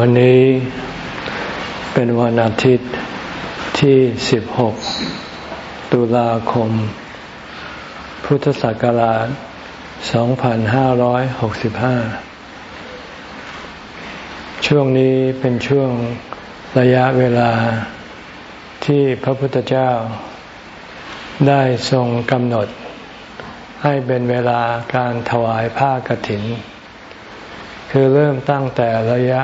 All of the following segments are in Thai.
วันนี้เป็นวันอาทิตย์ที่ 16 ตุลาคม พุทธศักราช 2565 ช่วงนี้เป็นช่วงระยะเวลาที่พระพุทธเจ้าได้ทรงกำหนด ให้เป็นเวลาการถวายผ้ากฐิน คือเริ่มตั้งแต่ระยะ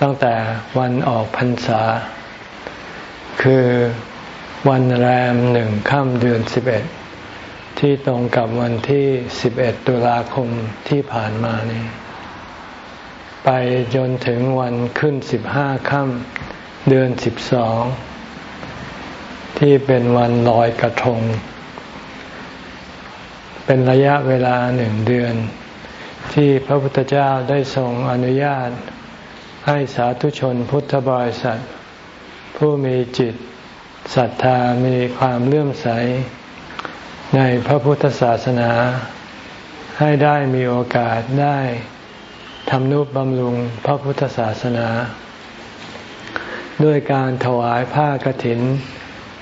ตั้งแต่วันออกพรรษา คือวันแรมหนึ่งค่ำเดือนสิบเอ็ดที่ตรงกับวันที่สิบเอ็ดตุลาคมที่ผ่านมานี้ ไปจนถึงวันขึ้นสิบห้าค่ำเดือนสิบสองที่เป็นวันลอยกระทง เป็นระยะเวลาหนึ่งเดือน ที่พระพุทธเจ้าได้ทรงอนุญาต ให้สาธุชนพุทธบริษัท ผู้มีจิตศรัทธามีความเลื่อมใส ในพระพุทธศาสนา ให้ได้มีโอกาสได้ทำนุบำรุงพระพุทธศาสนา ด้วยการถวายผ้ากฐิน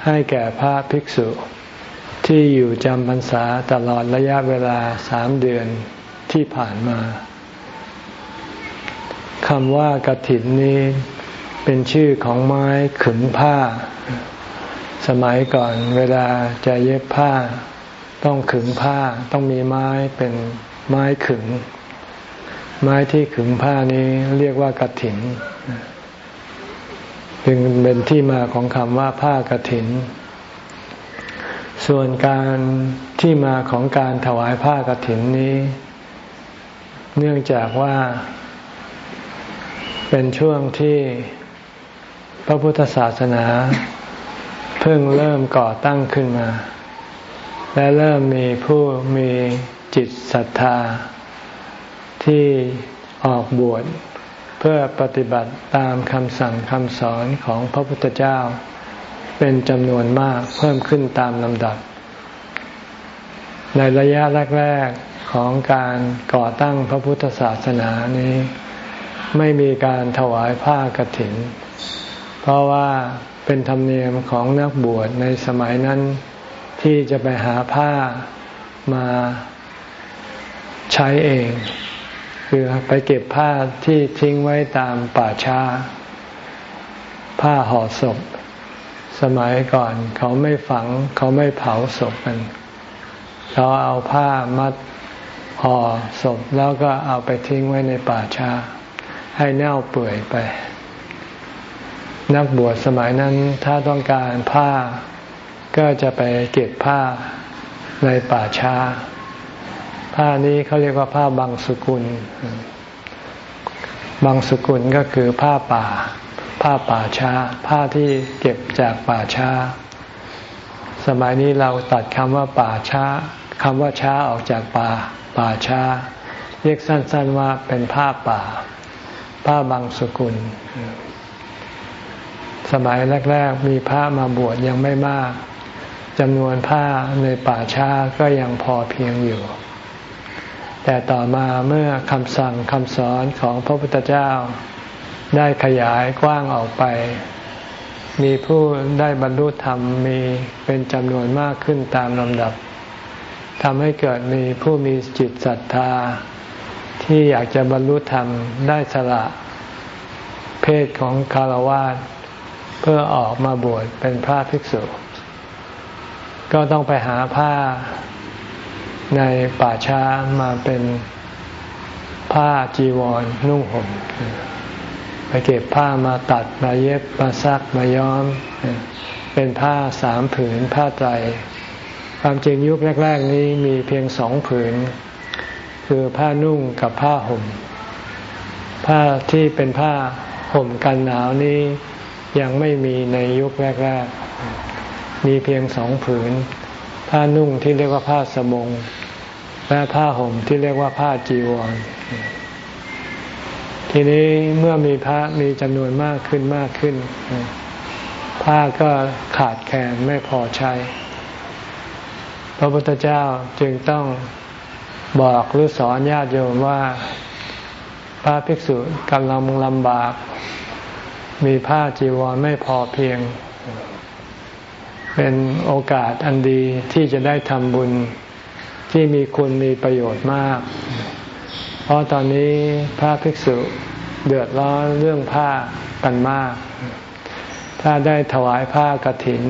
ให้แก่พระภิกษุ ที่อยู่จำพรรษาตลอดระยะเวลาสามเดือนที่ผ่านมา คำว่ากระถินนี้เป็นชื่อของไม้ขึงผ้า สมัยก่อนเวลาจะเย็บผ้า ต้องขึงผ้าต้องมีไม้เป็นไม้ขึง ไม้ที่ขึงผ้านี้เรียกว่ากระถินจึงเป็นที่มาของคำว่าผ้ากระถิน ส่วนการที่มาของการถวายผ้ากระถินนี้ เนื่องจากว่า เป็นช่วงที่พระพุทธศาสนา เพิ่งเริ่มก่อตั้งขึ้นมา และเริ่มมีผู้มีจิตศรัทธา ที่ออกบวชเพื่อปฏิบัติตามคำสั่งคำสอนของพระพุทธเจ้า เป็นจำนวนมากเพิ่มขึ้นตามลำดับ ในระยะแรก ๆของการก่อตั้งพระพุทธศาสนานี้ ไม่มีการถวายผ้ากรถิน เพราะว่าเป็นธรรมเนียมของนักบวชในสมัยนั้น ที่จะไปหาผ้ามาใช้เอง คือไปเก็บผ้าที่ทิ้งไว้ตามป่าช้า ผ้าห่อศพ สมัยก่อนเขาไม่ฝัง เขาไม่เผาศพกัน เขาเอาผ้ามัดห่อศพแล้วก็เอาไปทิ้งไว้ในป่าช้า ให้เน่าเปื่อยไป นักบวชสมัยนั้นถ้าต้องการผ้า ก็จะไปเก็บผ้าในป่าช้า ผ้านี้เขาเรียกว่าผ้าบางสุกุล บางสุกุลก็คือผ้าป่า ผ้าป่าช้า ผ้าที่เก็บจากป่าช้า สมัยนี้เราตัดคำว่าป่าช้าคำว่าช้าออกจากป่า ป่าช้า เรียกสั้น ๆว่าเป็นผ้าป่า ผ้าบางสกุล สมัยแรก ๆ มีพระมาบวชยังไม่มากจำนวนผ้าในป่าช้าก็ยังพอเพียงอยู่ แต่ต่อมาเมื่อคำสั่งคำสอนของพระพุทธเจ้า ได้ขยายกว้างออกไป มีผู้ได้บรรลุธรรมมีเป็นจำนวนมากขึ้นตามลำดับทำให้เกิดมีผู้มีจิตศรัทธา ที่อยากจะบรรลุธรรมได้สละเพศของคารวะเพื่อออกมาบวชเป็นพระภิกษุ ก็ต้องไปหาผ้าในป่าช้ามาเป็นผ้าจีวรนุ่งห่มไปเก็บผ้ามาตัดมาเย็บมาซักมาย้อม เป็นผ้าสามผืนผ้าไตรความจริงยุคแรก ๆ นี้มีเพียงสองผืน คือผ้านุ่งกับผ้าห่ม ผ้าที่เป็นผ้าห่มกันหนาวนี้ยังไม่มีในยุคแรก ๆ มีเพียงสองผืน ผ้านุ่งที่เรียกว่าผ้าสบง และผ้าห่มที่เรียกว่าผ้าจีวร ทีนี้เมื่อมีพระมีจำนวนมากขึ้นมากขึ้น ผ้าก็ขาดแคลนไม่พอใช้ พระพุทธเจ้าจึงต้อง บอกหรือสอนญาติโยมว่าพพระภิกษุกำลังลำบาก มีผ้าจีวรไม่พอเพียง เป็นโอกาสอันดีที่จะได้ทำบุญที่มีคุณมีประโยชน์มาก เพราะตอนนี้พระภิกษุเดือดร้อนเรื่องผ้ากันมาก ถ้าได้ถวายผ้ากรถิน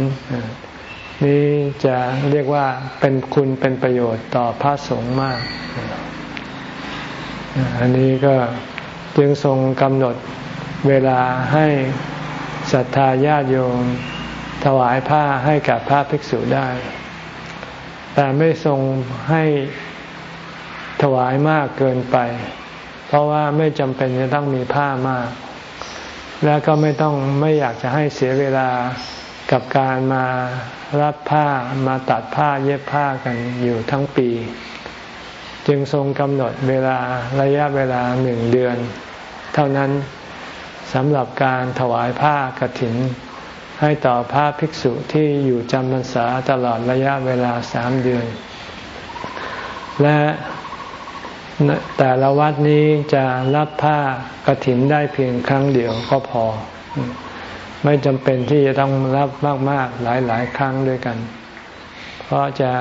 นี้จะเรียกว่าเป็นคุณเป็นประโยชน์ต่อพระสงฆ์มาก อันนี้ก็จึงทรงกำหนดเวลาให้ศรัทธาญาติโยมถวายผ้าให้กับพระภิกษุได้ แต่ไม่ทรงให้ถวายมากเกินไป เพราะว่าไม่จำเป็นจะต้องมีผ้ามาก แล้วก็ไม่ต้องไม่อยากจะให้เสียเวลากับการมา รับผ้ามาตัดผ้าเย็บผ้ากันอยู่ทั้งปี จึงทรงกำหนดเวลาระยะเวลาหนึ่งเดือน เท่านั้นสำหรับการถวายผ้ากรถิน ให้ต่อพระภิกษุที่อยู่จำพรรษาตลอดระยะเวลาสามเดือน และแต่ละวัดนี้จะรับผ้ากรถินได้เพียงครั้งเดียวก็พอ ไม่จำเป็นที่จะต้องรับมาก ๆ หลาย ๆ ครั้งด้วยกัน เพราะจะ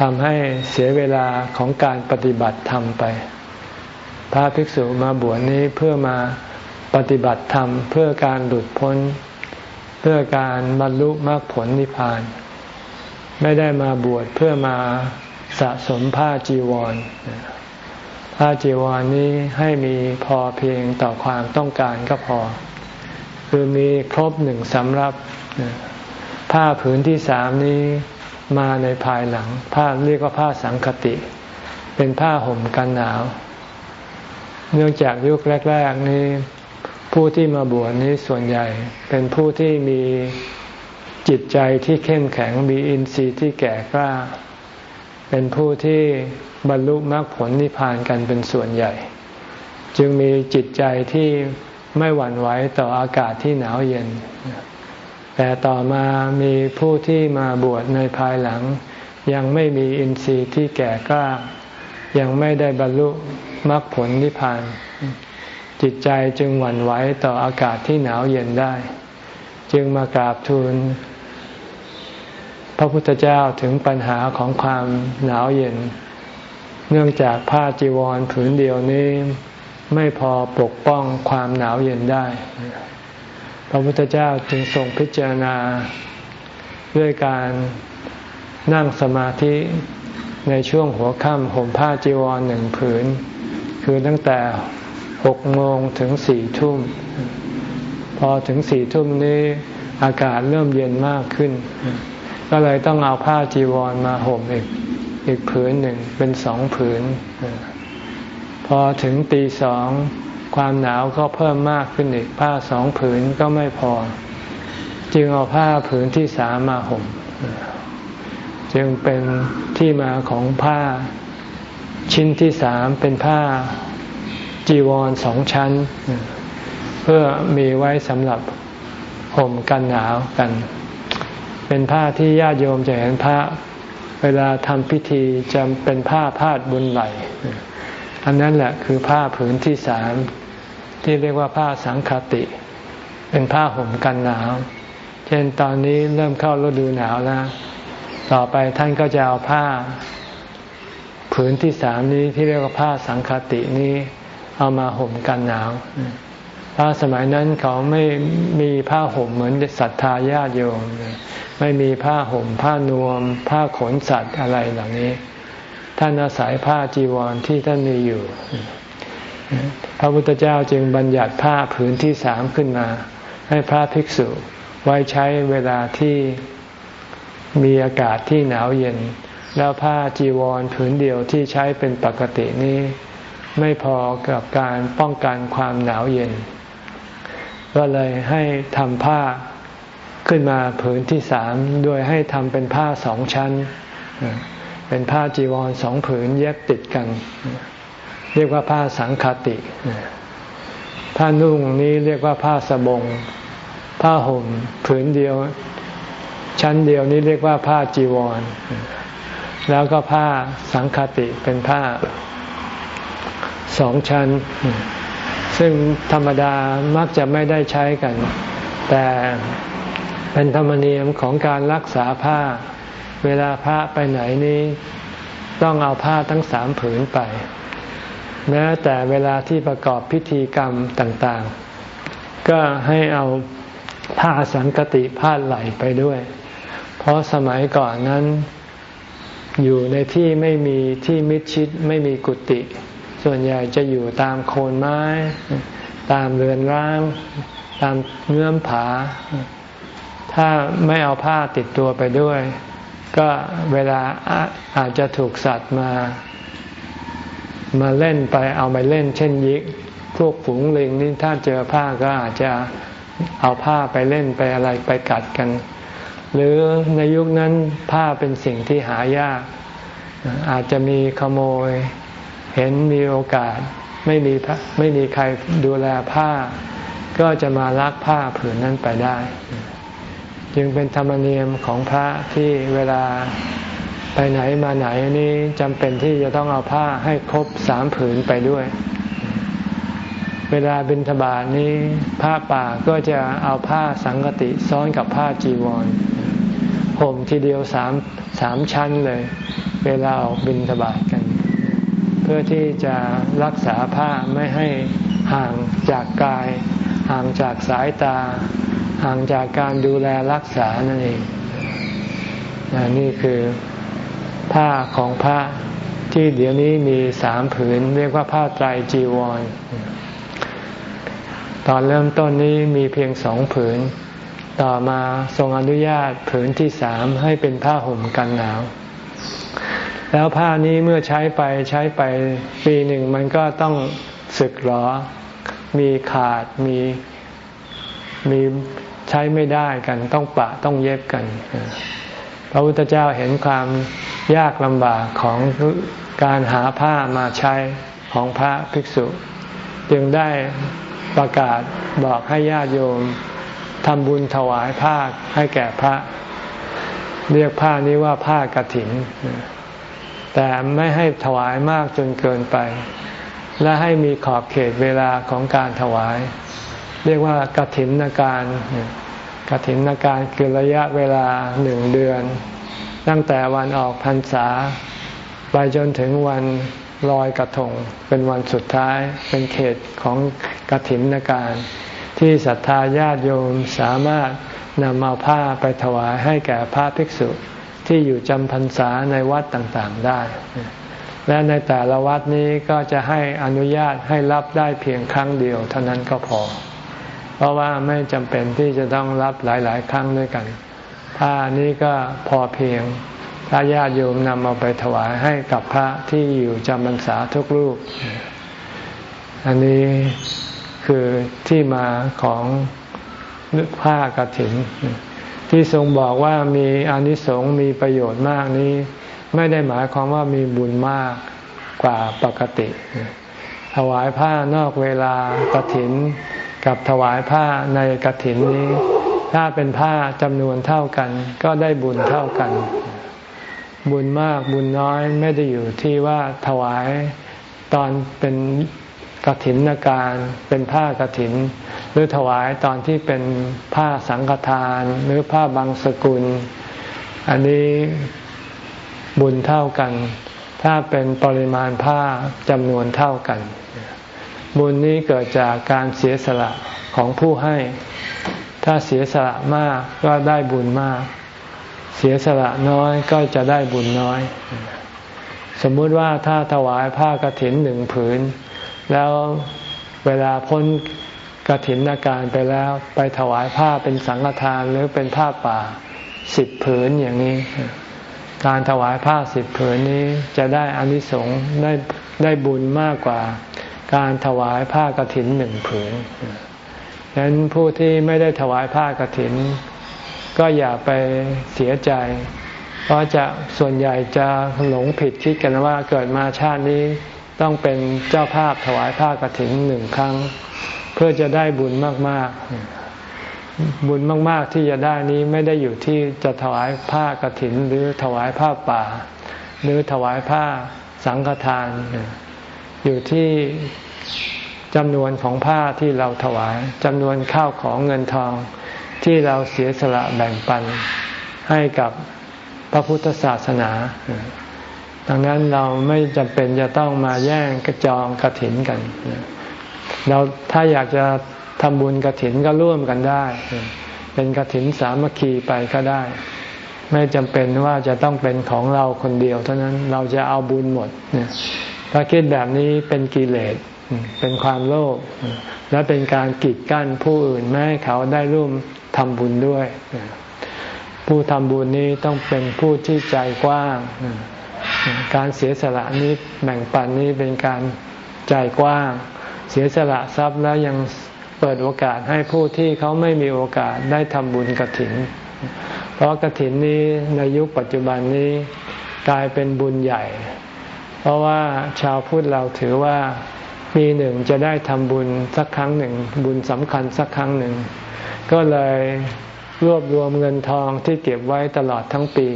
ทำให้เสียเวลาของการปฏิบัติธรรมไป พระภิกษุมาบวชนี้เพื่อมาปฏิบัติธรรม เพื่อการหลุดพ้น เพื่อการบรรลุมรรคผลนิพพาน ไม่ได้มาบวชเพื่อมาสะสมผ้าจีวร ผ้าจีวรนี้ให้มีพอเพียงต่อความต้องการก็พอ คือมีครบหนึ่งสำรับผ้าผืนที่สามนี้มาในภายหลัง ผ้าเรียกว่าผ้าสังคติ เป็นผ้าห่มกันหนาว เนื่องจากยุคแรก ๆ นี้ ผู้ที่มาบวชนี้ส่วนใหญ่ เป็นผู้ที่มีจิตใจที่เข้มแข็งมีอินทรีย์ที่แก่กล้า เป็นผู้ที่บรรลุมรรคผลนิพพานกันเป็นส่วนใหญ่ จึงมีจิตใจที่ ไม่หวั่นไหวต่ออากาศที่หนาวเย็น แต่ต่อมามีผู้ที่มาบวชในภายหลัง ยังไม่มีอินทรีย์ที่แก่กล้า ยังไม่ได้บรรลุมรรคผลนิพพาน จิตใจจึงหวั่นไหวต่ออากาศที่หนาวเย็นได้ จึงมากราบทูล พระพุทธเจ้าถึงปัญหาของความหนาวเย็น เนื่องจากผ้าจีวรผืนเดียวนี้ ไม่พอปกป้องความหนาวเย็นได้ พระพุทธเจ้าจึงทรงพิจารณาด้วยการนั่งสมาธิในช่วงหัวค่ำห่มผ้าจีวรหนึ่งผืน คือตั้งแต่หกโมงถึงสี่ทุ่ม พอถึงสี่ทุ่มนี้อากาศเริ่มเย็นมากขึ้น ก็เลยต้องเอาผ้าจีวรมาห่มอีกอีกผืนหนึ่งเป็นสองผืน พอถึงตีสองความหนาวก็เพิ่มมากขึ้นอีก ผ้าสองผืนก็ไม่พอ จึงเอาผ้าผืนที่สามมาห่ม จึงเป็นที่มาของผ้าชิ้นที่สามเป็นผ้าจีวรสองชั้น เพื่อมีไว้สำหรับห่มกันหนาวกัน เป็นผ้าที่ญาติโยมจะเห็นพระเวลาทำพิธีจะเป็นผ้าพาดบนไหล อันนั้นแหละคือผ้าผืนที่สามที่เรียกว่าผ้าสังคติ เป็นผ้าห่มกันหนาว เช่นตอนนี้เริ่มเข้าฤดูหนาวแล้ว ต่อไปท่านก็จะเอาผ้า ผืนที่สามนี้ที่เรียกว่าผ้าสังคตินี้เอามาห่มกันหนาวพระสมัยนั้นเขาไม่มีผ้าห่มเหมือนศรัทธาญาติโยม ไม่มีผ้าห่ม ผ้านวม ผ้าขนสัตว์อะไรเหล่านี้ ท่านอาศัยผ้าจีวรที่ท่านมีอยู่ พระพุทธเจ้าจึงบัญญัติผ้าผืนที่สามขึ้นมา ให้พระภิกษุไว้ใช้เวลาที่มีอากาศที่หนาวเย็น แล้วผ้าจีวรผืนเดียวที่ใช้เป็นปกตินี้ ไม่พอกับการป้องกันความหนาวเย็น ก็เลยให้ทำผ้าขึ้นมาผืนที่สามโดยให้ทำเป็นผ้าสองชั้น เป็นผ้าจีวรสองผืนเย็บติดกัน เรียกว่าผ้าสังคติผ้านุ่งนี้เรียกว่าผ้าสบง ผ้าห่มผืนเดียว ชั้นเดียวนี้เรียกว่าผ้าจีวร แล้วก็ผ้าสังคติเป็นผ้าสองชั้น ซึ่งธรรมดามักจะไม่ได้ใช้กัน แต่เป็นธรรมเนียมของการรักษาผ้า เวลาพระไปไหนนี้ ต้องเอาผ้าทั้งสามผืนไป แม้แต่เวลาที่ประกอบพิธีกรรมต่างๆ ก็ให้เอาผ้าสังกติผ้าไหลไปด้วย เพราะสมัยก่อนนั้นอยู่ในที่ไม่มีที่มิดชิดไม่มีกุฏิส่วนใหญ่จะอยู่ตามโคนไม้ ตามเรือนร้าง ตามเงื่อมผา ถ้าไม่เอาผ้าติดตัวไปด้วย ก็เวลาอาจจะถูกสัตว์มามาเล่นไปเอาไปเล่น เช่นยิกพวกฝูงลิงนี่ถ้าเจอผ้าก็อาจจะเอาผ้าไปเล่นไปอะไรไปกัดกัน หรือในยุคนั้นผ้าเป็นสิ่งที่หายาก อาจจะมีขโมย เห็นมีโอกาส ไม่มีไม่มีใครดูแลผ้า ก็จะมาลักผ้าผืนนั้นไปได้ จึงเป็นธรรมเนียมของพระที่เวลาไปไหนมาไหนนี้จำเป็นที่จะต้องเอาผ้าให้ครบสามผืนไปด้วย เวลาบิณฑบาตนี้ผ้าป่าก็จะเอาผ้าสังกติซ้อนกับผ้าจีวรห่มทีเดียวสามสามชั้นเลย เวลาออกบิณฑบาตกัน เพื่อที่จะรักษาผ้าไม่ให้ห่างจากกาย ห่างจากสายตา ห่างจากการดูแลรักษานั่นเองนี่คือผ้าของพระที่เดี๋ยวนี้มีสามผืน เรียกว่าผ้าไตรจีวร ตอนเริ่มต้นนี้มีเพียงสองผืน ต่อมาทรงอนุญาตผืนที่สามให้เป็นผ้าห่มกันหนาว แล้วผ้านี้เมื่อใช้ไปใช้ไปปีหนึ่งมันก็ต้องสึกหรอ มีขาดมีมี ใช้ไม่ได้กันต้องปะต้องเย็บกันพระพุทธเจ้าเห็นความยากลำบากของการหาผ้ามาใช้ของพระภิกษุ จึงได้ประกาศบอกให้ญาติโยมทำบุญถวายผ้าให้แก่พระ เรียกผ้านี้ว่าผ้ากรถิน แต่ไม่ให้ถวายมากจนเกินไป และให้มีขอบเขตเวลาของการถวาย เรียกว่ากถินนาการกถินนาการคือระยะเวลาหนึ่งเดือน ตั้งแต่วันออกพรรษา ไปจนถึงวันลอยกระทง เป็นวันสุดท้ายเป็นเขตของกถินนาการ ที่ศรัทธาญาติโยมสามารถนำเอาผ้าไปถวายให้แก่พระภิกษุที่อยู่จำพรรษาในวัดต่างๆได้ และในแต่ละวัดนี้ก็จะให้อนุญาตให้รับได้เพียงครั้งเดียวเท่านั้นก็พอ ราะว่าไม่จำเป็นที่จะต้องรับหลาย ๆ ครั้งด้วยกันผ้านี้ก็พอเพียงถ้าญาติโยมนำเอาไปถวายให้กับพระที่อยู่จำพรรษาทุกรูป อันนี้คือที่มาของผ้ากระถิน ที่ทรงบอกว่ามีอนิสงส์มีประโยชน์มากนี้ ไม่ได้หมายความว่ามีบุญมากกว่าปกติ ถวายผ้านอกเวลากระถิน กับถวายผ้าในกระถินนี้ ถ้าเป็นผ้าจำนวนเท่ากัน ก็ได้บุญเท่ากัน บุญมากบุญน้อยไม่ได้อยู่ที่ว่าถวายตอนเป็นกระถินนาการเป็นผ้ากระถิน หรือถวายตอนที่เป็นผ้าสังฆทาน หรือผ้าบางสกุล อันนี้บุญเท่ากัน ถ้าเป็นปริมาณผ้าจำนวนเท่ากัน บุญนี้เกิดจากการเสียสละของผู้ให้ ถ้าเสียสละมากก็ได้บุญมาก เสียสละน้อยก็จะได้บุญน้อย สมมุติว่าถ้าถวายผ้ากรถินหนึ่งผืน แล้วเวลาพ้นกระถินอาการไปแล้วไปถวายผ้าเป็นสังฆทานหรือเป็นผ้าป่าสิบผืนอย่างนี้ การถวายผ้าสิบผืนนี้จะได้อานิสงส์ได้ได้บุญมากกว่า การถวายผ้ากระถินหนึ่งผืนดังนั้นผู้ที่ไม่ได้ถวายผ้ากระถิน ก็อย่าไปเสียใจ เพราะจะส่วนใหญ่จะหลงผิดคิดกันว่าเกิดมาชาตินี้ต้องเป็นเจ้าภาพถวายผ้ากระถินหนึ่งครั้ง เพื่อจะได้บุญมากๆ บุญมาก ๆที่จะได้นี้ไม่ได้อยู่ที่จะถวายผ้ากรถินหรือถวายผ้าป่า หรือถวายผ้าสังฆทาน อยู่ที่ จำนวนของผ้าที่เราถวายจำนวนข้าวของเงินทองที่เราเสียสละแบ่งปันให้กับพระพุทธศาสนา ดังนั้นเราไม่จำเป็นจะต้องมาแย่งกระจองกระถินกัน เราถ้าอยากจะทำบุญกระถินก็ร่วมกันได้ เป็นกระถินสามัคคีไปก็ได้ ไม่จำเป็นว่าจะต้องเป็นของเราคนเดียว เท่านั้นเราจะเอาบุญหมดถ้าคิดแบบนี้เป็นกิเลส เป็นความโลภและเป็นการกีดกั้นผู้อื่นไม่ให้เขาได้ร่วมทำบุญด้วย ผู้ทำบุญนี้ต้องเป็นผู้ที่ใจกว้าง การเสียสละนี้แบ่งปันนี้เป็นการใจกว้าง เสียสละทรัพย์แล้วยังเปิดโอกาสให้ผู้ที่เขาไม่มีโอกาสได้ทำบุญกระถิน เพราะกระถินนี้ในยุคปัจจุบันนี้กลายเป็นบุญใหญ่ เพราะว่าชาวพุทธเราถือว่า ปีหนึ่งจะได้ทำบุญสักครั้งหนึ่ง บุญสำคัญสักครั้งหนึ่ง ก็เลยรวบรวมเงินทองที่เก็บไว้ตลอดทั้งปี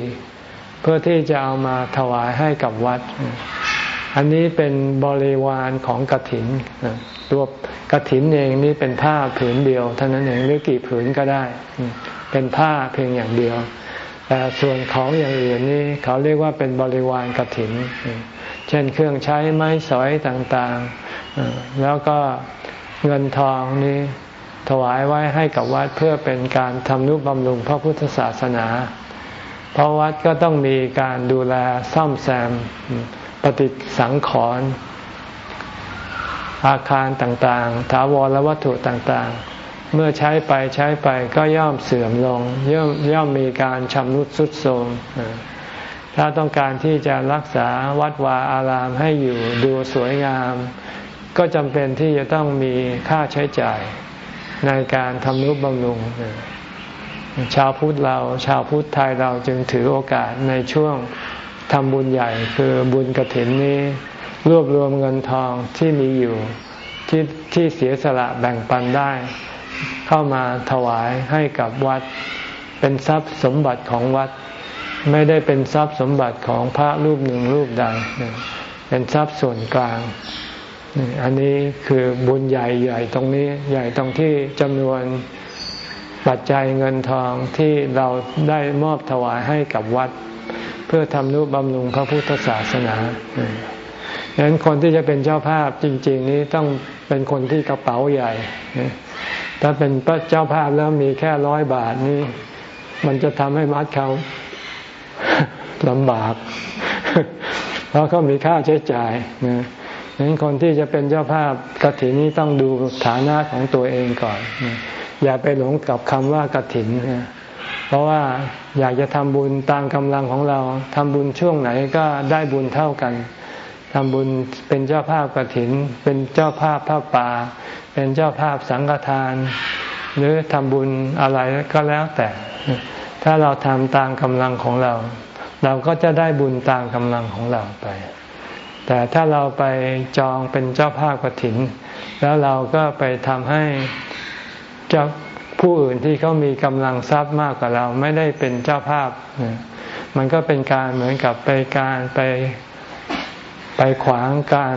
เพื่อที่จะเอามาถวายให้กับวัด อันนี้เป็นบริวารของกระถินตัวกระถินเองนี่เป็นผ้าผืนเดียวเท่านั้นเองหรือกี่ผืนก็ได้ เป็นผ้าเพียงอย่างเดียว แต่ส่วนของอย่างอื่นนี่เขาเรียกว่าเป็นบริวารกระถิน เช่นเครื่องใช้ไม้สอยต่างๆ แล้วก็เงินทองนี้ถวายไว้ให้กับวัดเพื่อเป็นการทำนุบำรุงพระพุทธศาสนา เพราะวัดก็ต้องมีการดูแลซ่อมแซมปฏิสังขรณ์อาคารต่างๆ ถาวรและวัตถุต่างๆ เมื่อใช้ไปใช้ไปก็ย่อมเสื่อมลง ย่อมย่อมมีการชำรุดทรุดโทรมถ้าต้องการที่จะรักษาวัดวาอารามให้อยู่ดูสวยงาม ก็จำเป็นที่จะต้องมีค่าใช้จ่ายในการทำนุบำรุง ชาวพุทธเรา ชาวพุทธไทยเราจึงถือโอกาสในช่วงทำบุญใหญ่คือบุญกระถินนี้ รวบรวมเงินทองที่มีอยู่ที่ที่เสียสละแบ่งปันได้ เข้ามาถวายให้กับวัด เป็นทรัพย์สมบัติของวัด ไม่ได้เป็นทรัพย์สมบัติของพระรูปหนึ่งรูปใดเป็นทรัพย์ส่วนกลาง อันนี้คือบุญใหญ่ใหญ่ตรงนี้ใหญ่ตรงที่จำนวนปัจจัยเงินทองที่เราได้มอบถวายให้กับวัด เพื่อทำนุบำรุงพระพุทธศาสนาดังนั้นคนที่จะเป็นเจ้าภาพจริง ๆ นี้ต้องเป็นคนที่กระเป๋าใหญ่ ถ้าเป็นเจ้าภาพแล้วมีแค่ร้อยบาทนี่มันจะทำให้มัดเขาลำบาก เพราะเขามีค่าใช้จ่ายนะ ฉะนั้นคนที่จะเป็นเจ้าภาพกฐินนี้ต้องดูฐานะของตัวเองก่อน อย่าไปหลงกับคำว่ากฐินเพราะว่าอยากจะทำบุญตามกำลังของเราทำบุญช่วงไหนก็ได้บุญเท่ากันทำบุญเป็นเจ้าภาพกฐิน เป็นเจ้าภาพพระป่า เป็นเจ้าภาพสังฆทาน หรือทำบุญอะไรก็แล้วแต่ ถ้าเราทำตามกำลังของเรา เราก็จะได้บุญตามกำลังของเราไป แต่ถ้าเราไปจองเป็นเจ้าภาพกฐิน แล้วเราก็ไปทำให้เจ้าผู้อื่นที่เขามีกำลังทรัพย์มากกว่าเราไม่ได้เป็นเจ้าภาพ มันก็เป็นการเหมือนกับไปการไปไปขวางการ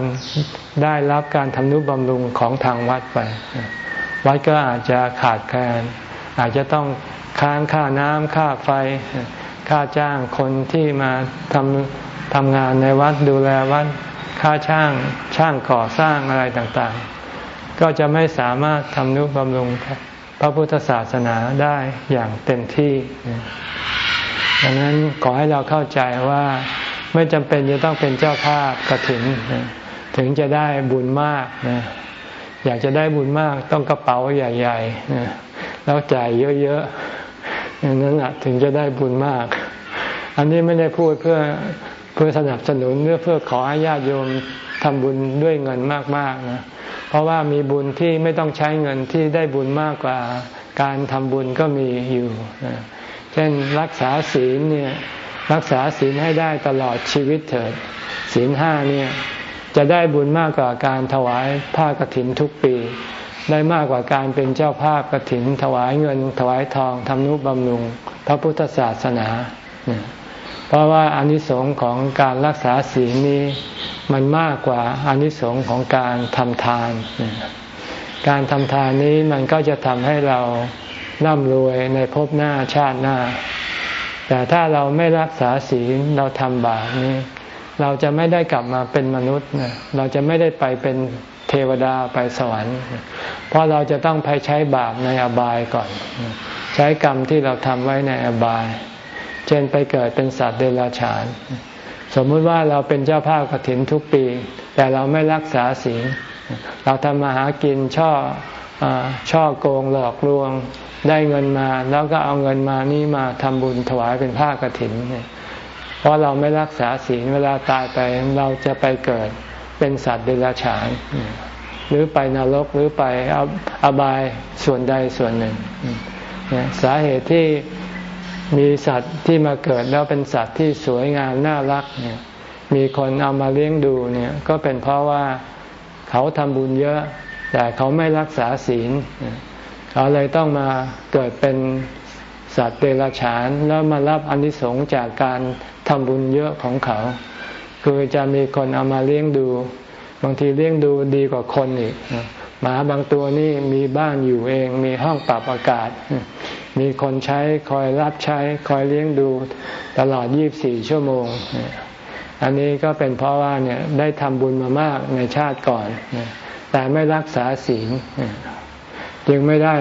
ได้รับการทำนุบำรุงของทางวัดไป วัดก็อาจจะขาดแคลนอาจจะต้องค้างค่าน้ำค่าไฟ ค่าจ้างคนที่มาทำ ทำงานในวัดดูแลวัดค่าช่างช่างก่อสร้างอะไรต่างๆ ก็จะไม่สามารถทำนุบำรุงพระพุทธศาสนาได้อย่างเต็มที่ดังนั้นขอให้เราเข้าใจว่าไม่จำเป็นจะต้องเป็นเจ้าภาพกระถิ่นถึงจะได้บุญมากนะอยากจะได้บุญมากต้องกระเป๋าใหญ่ๆนะแล้วจ่ายเยอะๆอย่างนั้นถึงจะได้บุญมาก อันนี้ไม่ได้พูดเพื่อ เพื่อสนับสนุนเพื่อเพื่อขอให้ญาติโยมทำบุญด้วยเงินมากๆนะเพราะว่ามีบุญที่ไม่ต้องใช้เงินที่ได้บุญมากกว่าการทำบุญก็มีอยู่ เช่นรักษาศีลเนี่ยรักษาศีลให้ได้ตลอดชีวิตเถิดศีลห้าเนี่ยจะได้บุญมากกว่าการถวายผ้ากฐินทุกปี ได้มากกว่าการเป็นเจ้าภาพกฐิน ถวายเงินถวายทองทำนุบำรุงพระพุทธศาสนา เพราะว่าอนิสงส์ของการรักษาศีลนี้ มันมากกว่าอานิสงส์ของการทำทาน การทำทานนี้มันก็จะทำให้เราร่ำรวยในภพหน้าชาติหน้า แต่ถ้าเราไม่รักษาศีลเราทำบาปนี้ เราจะไม่ได้กลับมาเป็นมนุษย์เราจะไม่ได้ไปเป็นเทวดาไปสวรรค์ เพราะเราจะต้องไปใช้บาปในอบายก่อน ใช้กรรมที่เราทำไว้ในอบายเช่นไปเกิดเป็นสัตว์เดรัจฉาน สมมุติว่าเราเป็นเจ้าภาพกฐินทุกปี แต่เราไม่รักษาศีลเราทำมาหากินช่อช่อโกงหลอกลวงได้เงินมา แล้วก็เอาเงินมานี่มาทำบุญถวายเป็นผ้ากฐินเนี่ยเพราะเราไม่รักษาศีลเวลาตายไปเราจะไปเกิดเป็นสัตว์เดรัจฉาน หรือไปนรกหรือไปอบายส่วนใดส่วนหนึ่ง สาเหตุที่ มีสัตว์ที่มาเกิดแล้วเป็นสัตว์ที่สวยงามน่ารักเนี่ย มีคนเอามาเลี้ยงดูเนี่ย ก็เป็นเพราะว่าเขาทำบุญเยอะ แต่เขาไม่รักษาศีล เขาเลยต้องมาเกิดเป็นสัตว์เดรัจฉานแล้วมารับอนิสงส์จากการทำบุญเยอะของเขา คือจะมีคนเอามาเลี้ยงดู บางทีเลี้ยงดูดีกว่าคนอีกหมาบางตัวนี่มีบ้านอยู่เอง มีห้องปรับอากาศ มีคนใช้คอยรับใช้คอยเลี้ยงดูตลอด 24 ชั่วโมง อันนี้ก็เป็นเพราะว่าเนี่ยได้ทำบุญมามากในชาติก่อน แต่ไม่รักษาศีลจึงไม่ได้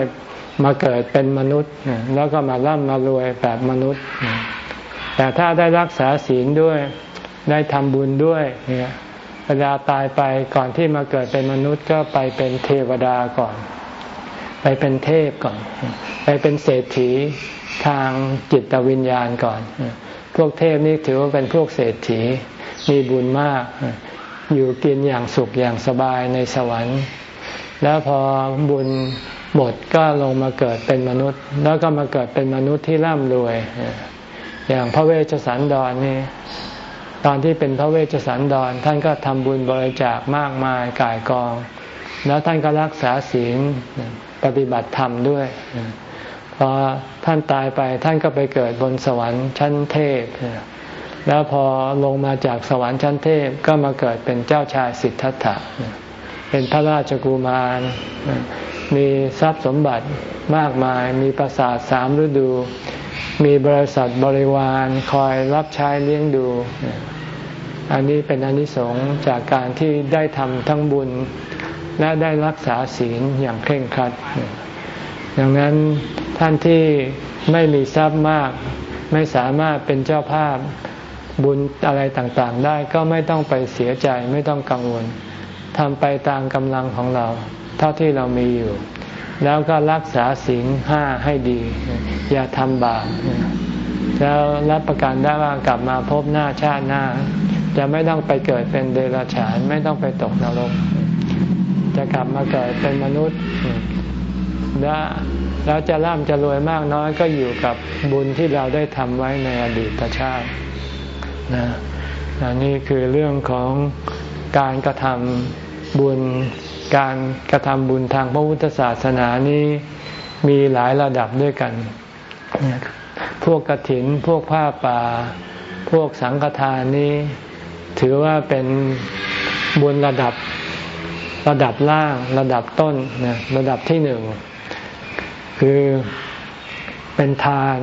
มาเกิดเป็นมนุษย์ แล้วก็มาร่ำมารวยแบบมนุษย์ แต่ถ้าได้รักษาศีลด้วยได้ทำบุญด้วยเนี่ยเวลาตายไปก่อนที่มาเกิดเป็นมนุษย์ก็ไปเป็นเทวดาก่อน ไปเป็นเทพก่อน ไปเป็นเศรษฐีทางจิตวิญญาณก่อน พวกเทพนี่ถือว่าเป็นพวกเศรษฐีมีบุญมาก อยู่กินอย่างสุขอย่างสบายในสวรรค์ แล้วพอบุญหมดก็ลงมาเกิดเป็นมนุษย์ แล้วก็มาเกิดเป็นมนุษย์ที่ร่ำรวย อย่างพระเวชสันดรนี่ตอนที่เป็นพระเวชสันดร ท่านก็ทำบุญบริจาคมากมายกายกอง แล้วท่านก็รักษาศีล ปฏิบัติธรรมด้วยพอท่านตายไปท่านก็ไปเกิดบนสวรรค์ชั้นเทพ แล้วพอลงมาจากสวรรค์ชั้นเทพก็มาเกิดเป็นเจ้าชายสิทธัตถะเป็นพระราชกุมาร มีทรัพย์สมบัติมากมาย มีปราสาทสามฤดู มีบริษัทบริวารคอยรับใช้เลี้ยงดู อันนี้เป็นอนิสงส์จากการที่ได้ทำทั้งบุญ และได้รักษาศีลอย่างเคร่งครัด ดังนั้นท่านที่ไม่มีทรัพย์มาก ไม่สามารถเป็นเจ้าภาพบุญอะไรต่างๆ ได้ก็ไม่ต้องไปเสียใจไม่ต้องกังวลทำไปตามกำลังของเรา เท่าที่เรามีอยู่ แล้วก็รักษาศีลห้าให้ดี อย่าทำบาปแล้วรับประกันได้ว่ากลับมาพบหน้าชาติหน้า จะไม่ต้องไปเกิดเป็นเดรัจฉาน ไม่ต้องไปตกนรก จะกลับมาเกิดเป็นมนุษย์และแล้วจะร่ำจะรวยมากน้อยก็อยู่กับบุญที่เราได้ทำไว้ในอดีตชาตินะนี่คือเรื่องของการกระทำบุญ การกระทำบุญทางพระพุทธศาสนานี้มีหลายระดับด้วยกัน พวกกระถิน พวกผ้าป่า พวกสังฆทานนี้ ถือว่าเป็นบุญระดับ ระดับล่างระดับต้นนะระดับที่หนึ่งคือเป็นทาน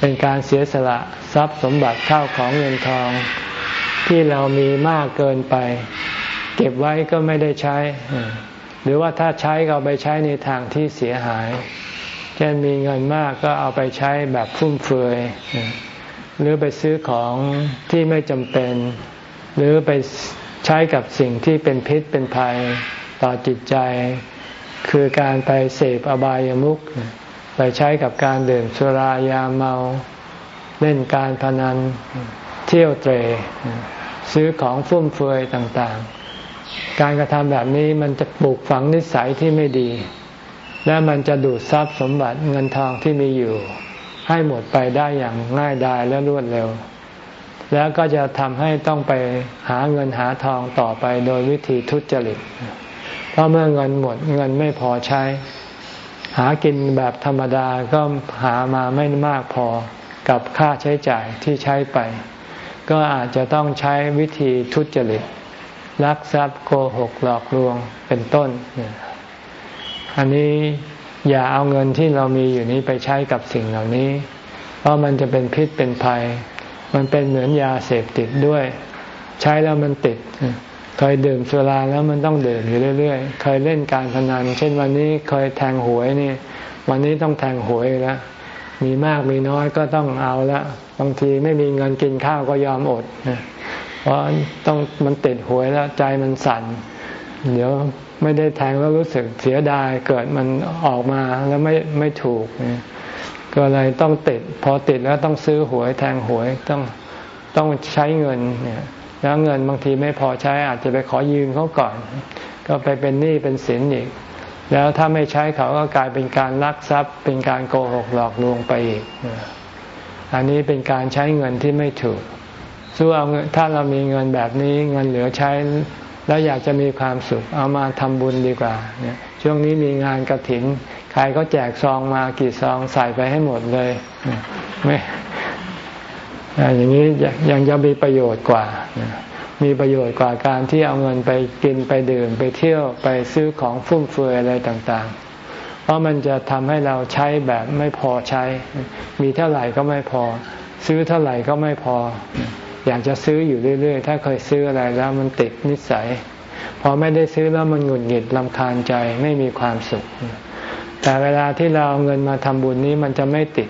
เป็นการเสียสละทรัพย์สมบัติข้าวของเงินทอง ที่เรามีมากเกินไป เก็บไว้ก็ไม่ได้ใช้ หรือว่าถ้าใช้ก็เอาไปใช้ในทางที่เสียหาย เช่นมีเงินมากก็เอาไปใช้แบบฟุ่มเฟือยหรือไปซื้อของที่ไม่จำเป็น หรือไป ใช้กับสิ่งที่เป็นพิษเป็นภัยต่อจิตใจ คือการไปเสพอบายามุขไปใช้กับการดื่มสุรายาเมา เล่นการพนัน เที่ยวเตร ซื้อของฟุ่มเฟือยต่างๆ การกระทำแบบนี้มันจะปลูกฝังนิสัยที่ไม่ดี และมันจะดูดทรัพย์สมบัติเงินทองที่มีอยู่ ให้หมดไปได้อย่างง่ายดายและรวดเร็ว แล้วก็จะทำให้ต้องไปหาเงินหาทองต่อไปโดยวิธีทุจริต เพราะเมื่อเงินหมดเงินไม่พอใช้ หากินแบบธรรมดาก็หามาไม่มากพอกับค่าใช้จ่ายที่ใช้ไป ก็อาจจะต้องใช้วิธีทุจริตลักทรัพย์โกหกหลอกลวงเป็นต้น อันนี้อย่าเอาเงินที่เรามีอยู่นี้ไปใช้กับสิ่งเหล่านี้ เพราะมันจะเป็นพิษเป็นภัย มันเป็นเหมือนยาเสพติดด้วย ใช้แล้วมันติดเคยดื่มสุราแล้วมันต้องดื่มอยู่เรื่อยๆ เคยเล่นการพนัน เช่นวันนี้เคยแทงหวยนี่ วันนี้ต้องแทงหวยแล้วมีมากมีน้อยก็ต้องเอาละบางทีไม่มีเงินกินข้าวก็ยอมอดเพราะต้องมันติดหวยแล้วใจมันสั่น เดี๋ยวไม่ได้แทงแล้วรู้สึกเสียดายเกิดมันออกมาแล้วไม่ไม่ถูก ก็เลยต้องติด พอติดแล้วต้องซื้อหวยแทงหวยต้องต้องใช้เงินเนี่ยแล้วเงินบางทีไม่พอใช้อาจจะไปขอยืมเขาก่อน ก็ไปเป็นหนี้เป็นสินอีก แล้วถ้าไม่ใช้เขาก็กลายเป็นการลักทรัพย์ เป็นการโกหกหลอกลวงไปอีก อันนี้เป็นการใช้เงินที่ไม่ถูกสู้เอาเงินถ้าเรามีเงินแบบนี้เงินเหลือใช้ แล้วอยากจะมีความสุขเอามาทำบุญดีกว่าเนี่ย ช่วงนี้มีงานกระถินใครก็แจกซองมากี่ซองใส่ไปให้หมดเลยไม่อย่างนี้ยังจะมีประโยชน์กว่า มีประโยชน์กว่าการที่เอาเงินไปกินไปดื่มไปเที่ยวไปซื้อของฟุ่มเฟือยอะไรต่างๆ เพราะมันจะทำให้เราใช้แบบไม่พอใช้ มีเท่าไหร่ก็ไม่พอ ซื้อเท่าไหร่ก็ไม่พอ อยากจะซื้ออยู่เรื่อยๆ ถ้าเคยซื้ออะไรแล้วมันติดนิสัย พอไม่ได้ซื้อแล้วมันหงุดหงิดลำคาญใจไม่มีความสุข แต่เวลาที่เราเอาเงินมาทำบุญนี้มันจะไม่ติด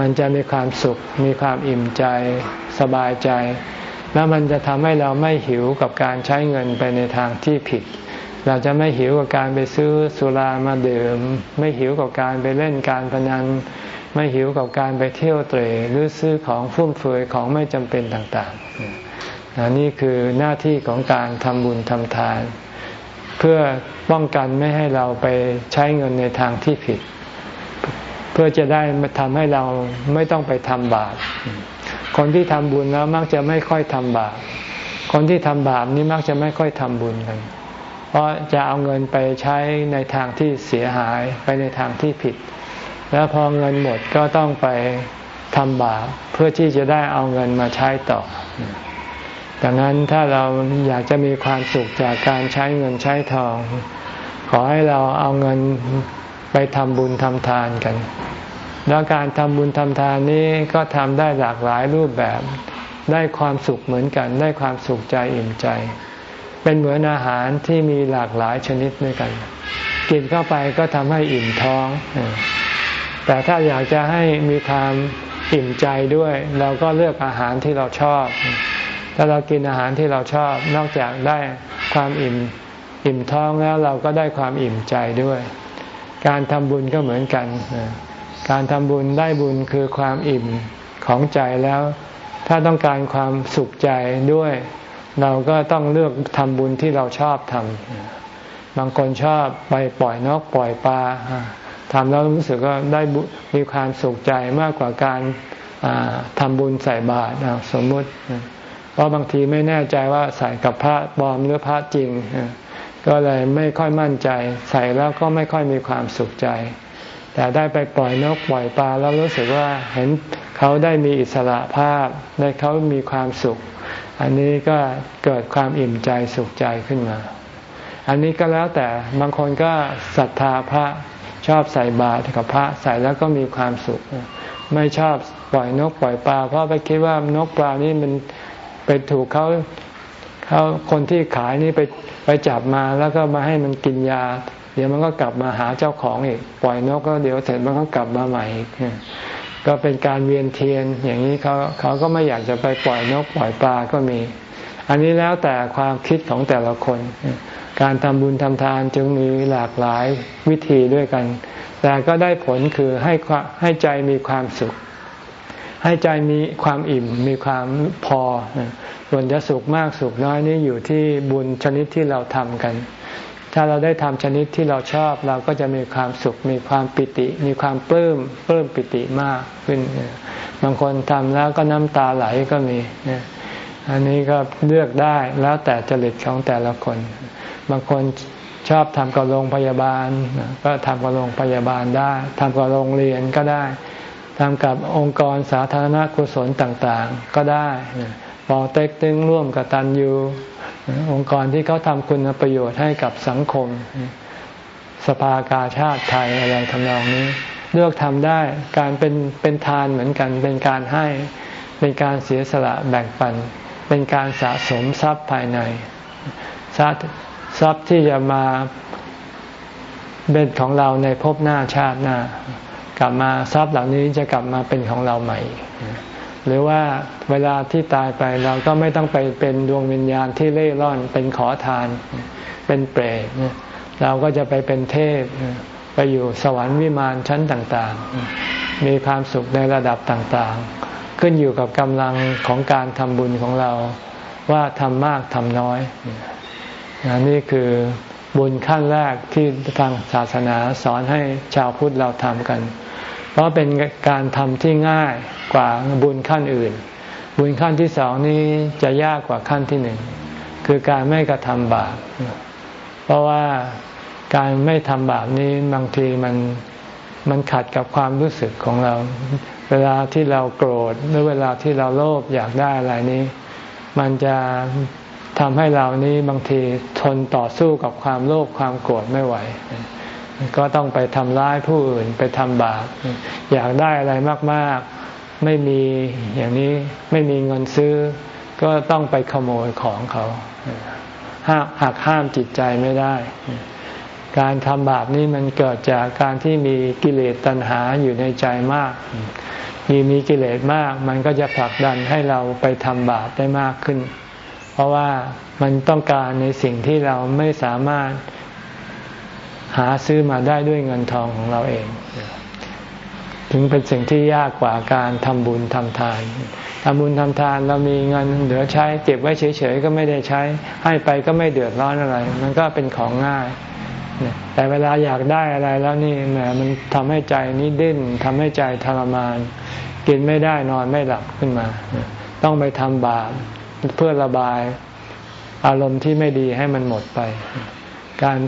มันจะมีความสุข มีความอิ่มใจ สบายใจ แล้วมันจะทำให้เราไม่หิวกับการใช้เงินไปในทางที่ผิด เราจะไม่หิวกับการไปซื้อสุรามาดื่ม ไม่หิวกับการไปเล่นการพนันไม่หิวกับการไปเที่ยวเตะหรือซื้อของฟุ่มเฟือยของไม่จำเป็นต่างๆ นี่คือหน้าที่ของการทำบุญทำทาน เพื่อป้องกันไม่ให้เราไปใช้เงินในทางที่ผิด เพื่อจะได้ทำให้เราไม่ต้องไปทำบาปคนที่ทำบุญแล้วมักจะไม่ค่อยทำบาปคนที่ทำบาปนี้มักจะไม่ค่อยทำบุญกัน เพราะจะเอาเงินไปใช้ในทางที่เสียหายไปในทางที่ผิด แล้วพอเงินหมดก็ต้องไปทำบาปเพื่อที่จะได้เอาเงินมาใช้ต่อ ดังนั้นถ้าเราอยากจะมีความสุขจากการใช้เงินใช้ทอง ขอให้เราเอาเงินไปทำบุญทำทานกัน แล้วการทำบุญทำทานนี้ก็ทำได้หลากหลายรูปแบบ ได้ความสุขเหมือนกัน ได้ความสุขใจอิ่มใจ เป็นเหมือนอาหารที่มีหลากหลายชนิดด้วยกัน กินเข้าไปก็ทำให้อิ่มท้อง แต่ถ้าอยากจะให้มีความอิ่มใจด้วย เราก็เลือกอาหารที่เราชอบ ถ้าเรากินอาหารที่เราชอบ นอกจากได้ความอิ่มอิ่มท้องแล้วเราก็ได้ความอิ่มใจด้วย การทำบุญก็เหมือนกัน การทำบุญได้บุญคือความอิ่มของใจแล้ว ถ้าต้องการความสุขใจด้วย เราก็ต้องเลือกทำบุญที่เราชอบทำบางคนชอบไปปล่อยนกปล่อยปลาทำแล้วรู้สึกว่าได้มีความสุขใจมากกว่าการทำบุญใส่บาตรสมมติ เพราะบางทีไม่แน่ใจว่าใส่กับพระบอมหรือพระจริง ก็เลยไม่ค่อยมั่นใจ ใส่แล้วก็ไม่ค่อยมีความสุขใจ แต่ได้ไปปล่อยนกปล่อยปลาแล้วรู้สึกว่าเห็นเขาได้มีอิสระภาพได้เขามีความสุข อันนี้ก็เกิดความอิ่มใจสุขใจขึ้นมา อันนี้ก็แล้วแต่บางคนก็ศรัทธาพระชอบใส่บาตรกับพระใส่แล้วก็มีความสุข ไม่ชอบปล่อยนกปล่อยปลาเพราะไปคิดว่านกปลานี่มัน ไปถูกเขาเขาคนที่ขายนี่ไปไปจับมาแล้วก็มาให้มันกินยา เดี๋ยวมันก็กลับมาหาเจ้าของอีก ปล่อยนกก็เดี๋ยวเสร็จมันก็กลับมาใหม่อีกก็เป็นการเวียนเทียนอย่างนี้เขาเขาก็ไม่อยากจะไปปล่อยนกปล่อยปลาก็มี อันนี้แล้วแต่ความคิดของแต่ละคน การทำบุญทำทานจึงมีหลากหลายวิธีด้วยกัน แต่ก็ได้ผลคือให้ให้ใจมีความสุข ให้ใจมีความอิ่มมีความพอ ส่วนจะสุขมากสุขน้อยนี่อยู่ที่บุญชนิดที่เราทำกัน ถ้าเราได้ทำชนิดที่เราชอบ เราก็จะมีความสุข มีความปิติ มีความปลื้มปลื้มปิติมากขึ้น บางคนทำแล้วก็น้ำตาไหลก็มีอันนี้ก็เลือกได้แล้วแต่จริตของแต่ละคน บางคนชอบทำกับโรงพยาบาล ก็ทำกับโรงพยาบาลได้ทำกับโรงเรียนก็ได้ ทำกับองค์กรสาธารณกุศลต่างๆ ก็ได้ปอเต็กตึงร่วมกับตันยูองค์กรที่เขาทำคุณประโยชน์ให้กับสังคม สภากาชาติไทยอะไรทำนองนี้ เลือกทำได้การเป็นเป็นทานเหมือนกัน เป็นการให้เป็นการเสียสละแบ่งปัน เป็นการสะสมทรัพย์ภายในทรัพย์ทรัพย์ที่จะมาเป็นของเราในภพหน้าชาติหน้า กลับมาทรัพย์เหล่านี้จะกลับมาเป็นของเราใหม่ หรือว่าเวลาที่ตายไปเราก็ไม่ต้องไปเป็นดวงวิญญาณที่เล่ร่อนเป็นขอทาน เป็นเปรตเราก็จะไปเป็นเทพไปอยู่สวรรค์วิมานชั้นต่างๆ มีความสุขในระดับต่างๆ ขึ้นอยู่กับกำลังของการทำบุญของเราว่าทำมากทำน้อยนี่คือบุญขั้นแรกที่ทางศาสนาสอนให้ชาวพุทธเราทำกัน ราะเป็นการทำที่ง่ายกว่าบุญขั้นอื่น บุญขั้นที่สองนี้จะยากกว่าขั้นที่หนึ่งคือการไม่กระทำบาปเพราะว่าการไม่ทำบาปนี้บางทีมันมันขัดกับความรู้สึกของเรา เวลาที่เราโกรธหรือเวลาที่เราโลภอยากได้อะไรนี้ มันจะทำให้เรานี้บางทีทนต่อสู้กับความโลภความโกรธไม่ไหว ก็ต้องไปทำร้ายผู้อื่นไปทำบาปอยากได้อะไรมากๆ ไม่มีอย่างนี้ไม่มีเงินซื้อ ก็ต้องไปขโมยของเขาหักห้ามจิตใจไม่ได้ การทำบาปนี้มันเกิดจากการที่มีกิเลสตัณหาอยู่ในใจมาก มีมีกิเลสมาก มันก็จะผลักดันให้เราไปทำบาปได้มากขึ้น เพราะว่ามันต้องการในสิ่งที่เราไม่สามารถ หาซื้อมาได้ด้วยเงินทองของเราเอง ถึงเป็นสิ่งที่ยากกว่าการทำบุญทำทานทำบุญทำทานเรามีเงินเหลือใช้เก็บไว้เฉยๆก็ไม่ได้ใช้ ให้ไปก็ไม่เดือดร้อนอะไร มันก็เป็นของง่าย แต่เวลาอยากได้อะไรแล้วนี่แหมมันทำให้ใจนี้ดิ้นทำให้ใจทรมาน กินไม่ได้นอนไม่หลับขึ้นมา ต้องไปทำบาปเพื่อระบายอารมณ์ที่ไม่ดีให้มันหมดไป การ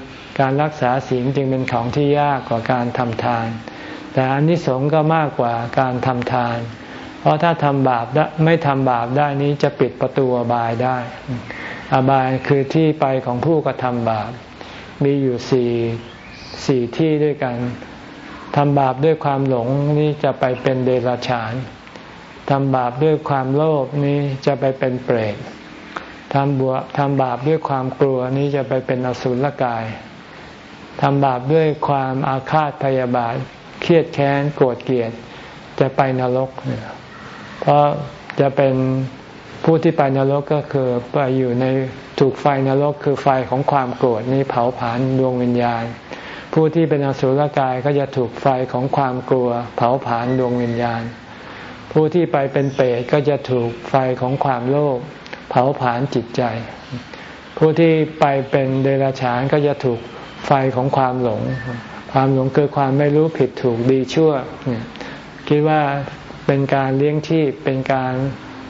การรักษาศีลจึงเป็นของที่ยากกว่าการทำทาน แต่อันนี้สงก็มากกว่าการทำทาน เพราะถ้าทำบาปไม่ทำบาปได้นี้จะปิดประตูอบายได้ อบายคือที่ไปของผู้กระทำบาป มีอยู่สี่สี่ที่ด้วยกันทำบาปด้วยความหลงนี่จะไปเป็นเดรัจฉานทำบาปด้วยความโลภนี้จะไปเป็นเปรต ทำบัวทำบาปด้วยความกลัวนี้จะไปเป็นอสุรกายทำบาปด้วยความอาฆาตพยาบาท เครียดแค้นโกรธเกลียด จะไปนรกเนี่ยเพราะจะเป็นผู้ที่ไปนรกก็คือไปอยู่ในถูกไฟนรกคือไฟของความโกรธนี้เผาผลาญดวงวิญญาณ ผู้ที่เป็นอสุรกายก็จะถูกไฟของความกลัว เผาผลาญดวงวิญญาณ ผู้ที่ไปเป็นเปรตก็จะถูกไฟของความโลภ เผาผลาญจิตใจ ผู้ที่ไปเป็นเดรัจฉานก็จะถูกไฟของความหลง ความหลงคือความไม่รู้ผิดถูกดีชั่ว คิดว่าเป็นการเลี้ยงชีพเป็นการ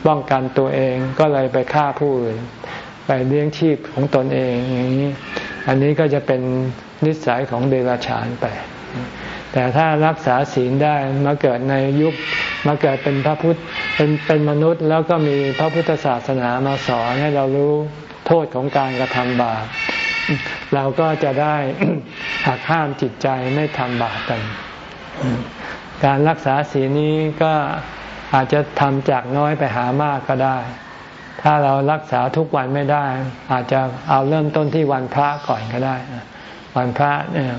ป้องกันตัวเองก็เลยไปฆ่าผู้อื่น ไปเลี้ยงชีพของตนเองอย่างนี้ อันนี้ก็จะเป็นนิสัยของเดรัจฉานไป แต่ถ้ารักษาศีลได้มาเกิดในยุค มาเกิดเป็นพระพุทธเป็นเป็นมนุษย์ แล้วก็มีพระพุทธศาสนามาสอนให้เรารู้โทษของการกระทำบาปเราก็จะได้หักห้ามจิตใจไม่ทำบาปกัน การรักษาศีลนี้ก็อาจจะทำจากน้อยไปหามากก็ได้ ถ้าเรารักษาทุกวันไม่ได้ อาจจะเอาเริ่มต้นที่วันพระก่อนก็ได้ วันพระเนี่ย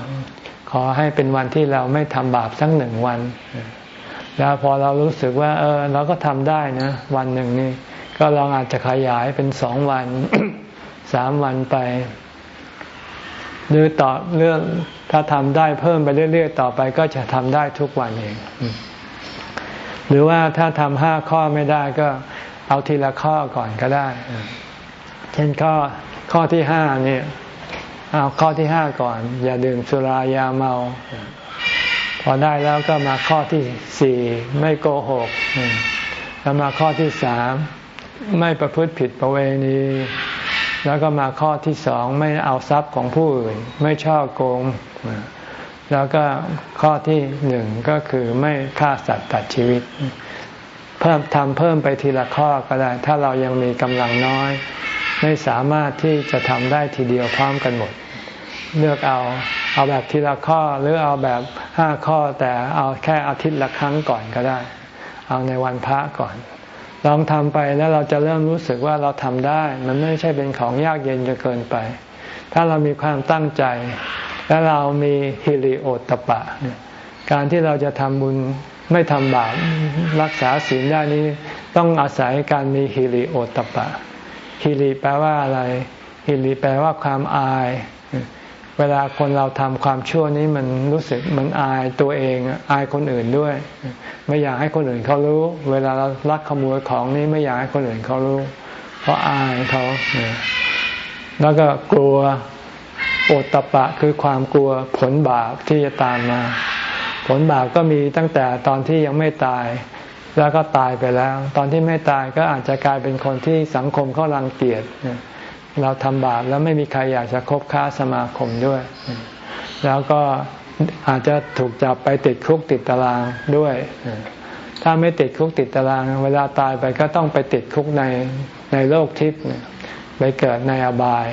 ขอให้เป็นวันที่เราไม่ทำบาปสักหนึ่งวัน แล้วพอเรารู้สึกว่า เออ เราก็ทำได้นะ วันหนึ่งนี่ก็ลองอาจจะขยายเป็นสองวันสามวันไป หรือต่อเรื่องถ้าทำได้เพิ่มไปเรื่อย ๆ ต่อไปก็จะทำได้ทุกวันเอง หรือว่าถ้าทำห้าข้อไม่ได้ก็เอาทีละข้อก่อนก็ได้ เช่นข้อข้อที่ห้าเนี่ย เอาข้อที่ห้าก่อน อย่าดื่มสุรายาเมา พอได้แล้วก็มาข้อที่สี่ไม่โกหกแล้วมาข้อที่สามไม่ประพฤติผิดประเวณี แล้วก็มาข้อที่สองไม่เอาทรัพย์ของผู้อื่น ไม่ช่อโกง แล้วก็ข้อที่หนึ่งก็คือไม่ฆ่าสัตว์ตัดชีวิต เพิ่มทำเพิ่มไปทีละข้อก็ได้ ถ้าเรายังมีกำลังน้อย ไม่สามารถที่จะทำได้ทีเดียวพร้อมกันหมด เลือกเอา เอาแบบทีละข้อหรือเอาแบบห้าข้อแต่เอาแค่อาทิตย์ละครั้งก่อนก็ได้ เอาในวันพระก่อน ลองทำไปแล้วเราจะเริ่มรู้สึกว่าเราทำได้ มันไม่ใช่เป็นของยากเย็นจนเกินไป ถ้าเรามีความตั้งใจ และเรามีฮิริโอตปะ การที่เราจะทำบุญไม่ทำบาปรักษาศีลได้นี้ต้องอาศัยการมีฮิริโอตปะฮิริแปลว่าอะไรฮิริแปลว่าความอาย วลาคนเราทำความชั่วนี้มันรู้สึกมันอายตัวเองอายคนอื่นด้วย ไม่อยากให้คนอื่นเขารู้ เวลาเราลักขโมยของนี้ไม่อยากให้คนอื่นเขารู้ เพราะอายเขาแล้วก็กลัวโอตตะปะคือความกลัวผลบาปที่จะตามมา ผลบาปก็มีตั้งแต่ตอนที่ยังไม่ตาย แล้วก็ตายไปแล้ว ตอนที่ไม่ตายก็อาจจะกลายเป็นคนที่สังคมเขารังเกียจ เราทำบาปแล้วไม่มีใครอยากจะคบค้าสมาคมด้วย แล้วก็อาจจะถูกจับไปติดคุกติดตารางด้วย ถ้าไม่ติดคุกติดตาราง เวลาตายไปก็ต้องไปติดคุกในในโลกทิพย์ไปเกิดในอบาย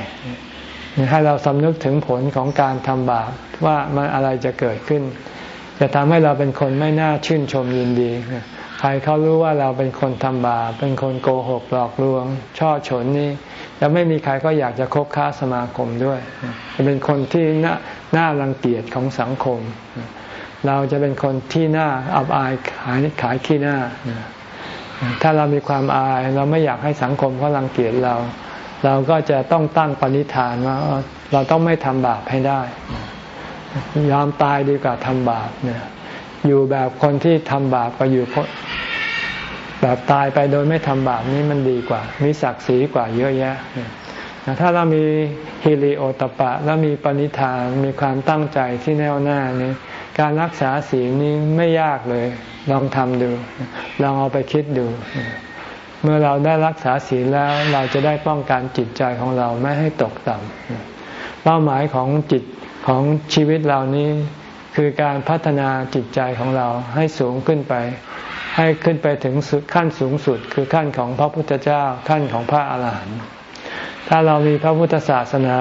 ให้เราสำนึกถึงผลของการทำบาปว่ามันอะไรจะเกิดขึ้น จะทำให้เราเป็นคนไม่น่าชื่นชมยินดีใครเขารู้ว่าเราเป็นคนทำบาปเป็นคนโกหกหลอกลวง ช่อฉนนี่ จะไม่มีใครก็อยากจะคบค้าสมาคมด้วยจะเป็นคนที่น่าน่ารังเกียจของสังคม เราจะเป็นคนที่น่าอับอายขายขายขี้หน้า ถ้าเรามีความอายเราไม่อยากให้สังคมเขารังเกียจเรา เราก็จะต้องตั้งปณิธานว่าเราต้องไม่ทำบาปให้ได้ ยอมตายดีกว่าทำบาปเนี่ยอยู่แบบคนที่ทำบาปก็อยู่ แบบตายไปโดยไม่ทำบาปนี้มันดีกว่า มีศักดิ์ศรีกว่าเยอะแยะถ้าเรามีฮิริโอตปะ แล้วมีปณิธานมีความตั้งใจที่แน่วแน่นี้การรักษาศีลนี้ไม่ยากเลย ลองทำดูลองเอาไปคิดดู เมื่อเราได้รักษาศีลแล้วเราจะได้ป้องกันจิตใจของเราไม่ให้ตกต่ำเป้าหมายของจิตของชีวิตเรานี้คือการพัฒนาจิตใจของเราให้สูงขึ้นไป ให้ขึ้นไปถึงขั้นสูงสุดคือขั้นของพระพุทธเจ้าขั้นของพระอาหารหันต์ถ้าเรามีพระพุทธศาสนา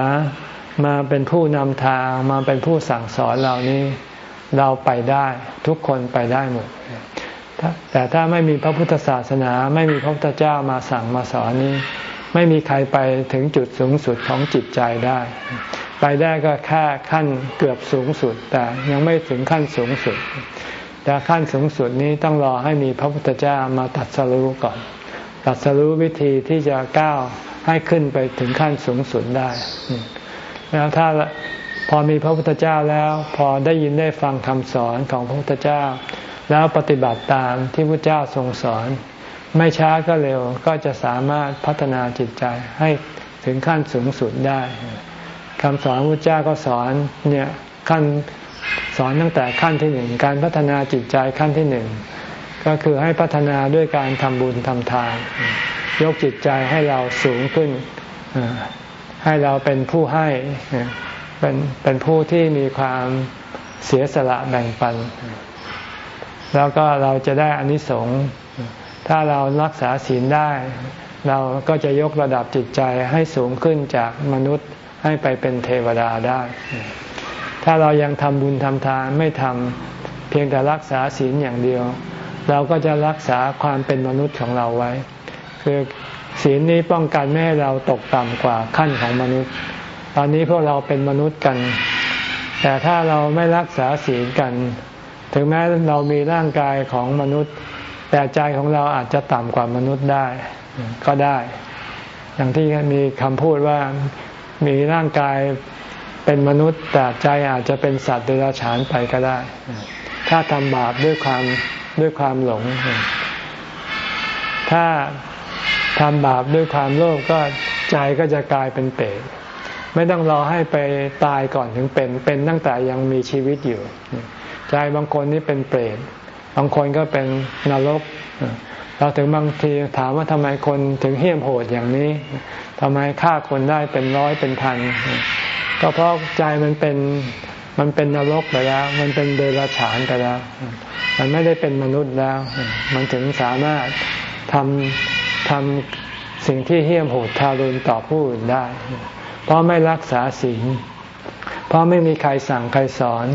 มาเป็นผู้นำทางมาเป็นผู้สั่งสอนเรานี้เราไปได้ทุกคนไปได้หมด แต่ถ้าไม่มีพระพุทธศาสนา ไม่มีพระพุทธเจ้ามาสั่งมาสอนนี้ ไม่มีใครไปถึงจุดสูงสุดของจิตใจได้ ไปได้ก็แค่ขั้นเกือบสูงสุด แต่ยังไม่ถึงขั้นสูงสุด แต่ขั้นสูงสุดนี้ต้องรอให้มีพระพุทธเจ้ามาตัดสรู้ก่อน ตัดสรู้วิธีที่จะก้าวให้ขึ้นไปถึงขั้นสูงสุดได้แล้วถ้าพอมีพระพุทธเจ้าแล้ว พอได้ยินได้ฟังคำสอนของพระพุทธเจ้า แล้วปฏิบัติตามที่พระเจ้าทรงสอน ไม่ช้าก็เร็วก็จะสามารถพัฒนาจิตใจให้ถึงขั้นสูงสุดได้คำสอนพระเจ้าก็สอนเนี่ยขั้น สอนตั้งแต่ขั้นที่หนึ่งการพัฒนาจิตใจขั้นที่หนึ่งก็คือให้พัฒนาด้วยการทำบุญทำทาน ยกจิตใจให้เราสูงขึ้น ให้เราเป็นผู้ให้เป็นเป็นผู้ที่มีความเสียสละแบ่งปัน แล้วก็เราจะได้อานิสงส์ถ้าเรารักษาศีลได้ เราก็จะยกระดับจิตใจให้สูงขึ้นจากมนุษย์ให้ไปเป็นเทวดาได้ ถ้าเรายังทำบุญทำทานไม่ทำเพียงแต่รักษาศีลอย่างเดียว เราก็จะรักษาความเป็นมนุษย์ของเราไว้ คือศีลนี้ป้องกันไม่ให้เราตกต่ำกว่าขั้นของมนุษย์ ตอนนี้พวกเราเป็นมนุษย์กัน แต่ถ้าเราไม่รักษาศีลกัน ถึงแม้เรามีร่างกายของมนุษย์ แต่ใจของเราอาจจะต่ำกว่ามนุษย์ได้ ก็ได้ อย่างที่มีคำพูดว่ามีร่างกาย เป็นมนุษย์แต่ใจอาจจะเป็นสัตว์เดรัจฉานไปก็ได้ ถ้าทำบาปด้วยความด้วยความหลง ถ้าทำบาปด้วยความโลภก็ใจก็จะกลายเป็นเปรตไม่ต้องรอให้ไปตายก่อนถึงเป็น เป็นตั้งแต่ยังมีชีวิตอยู่ ใจบางคนนี่เป็นเปรตบางคนก็เป็นนรก เราถึงบางทีถามว่าทำไมคนถึงเหี้ยมโหดอย่างนี้ทำไมฆ่าคนได้เป็นร้อยเป็นพัน ก็เพราะใจมันเป็นมันเป็นนรกไปแล้ว มันเป็นเดรัจฉานไปแล้ว มันไม่ได้เป็นมนุษย์แล้ว มันถึงสามารถทำทำสิ่งที่เหี้ยมโหดทารุณต่อผู้อื่นได้ เพราะไม่รักษาศีลเพราะไม่มีใครสั่งใครสอน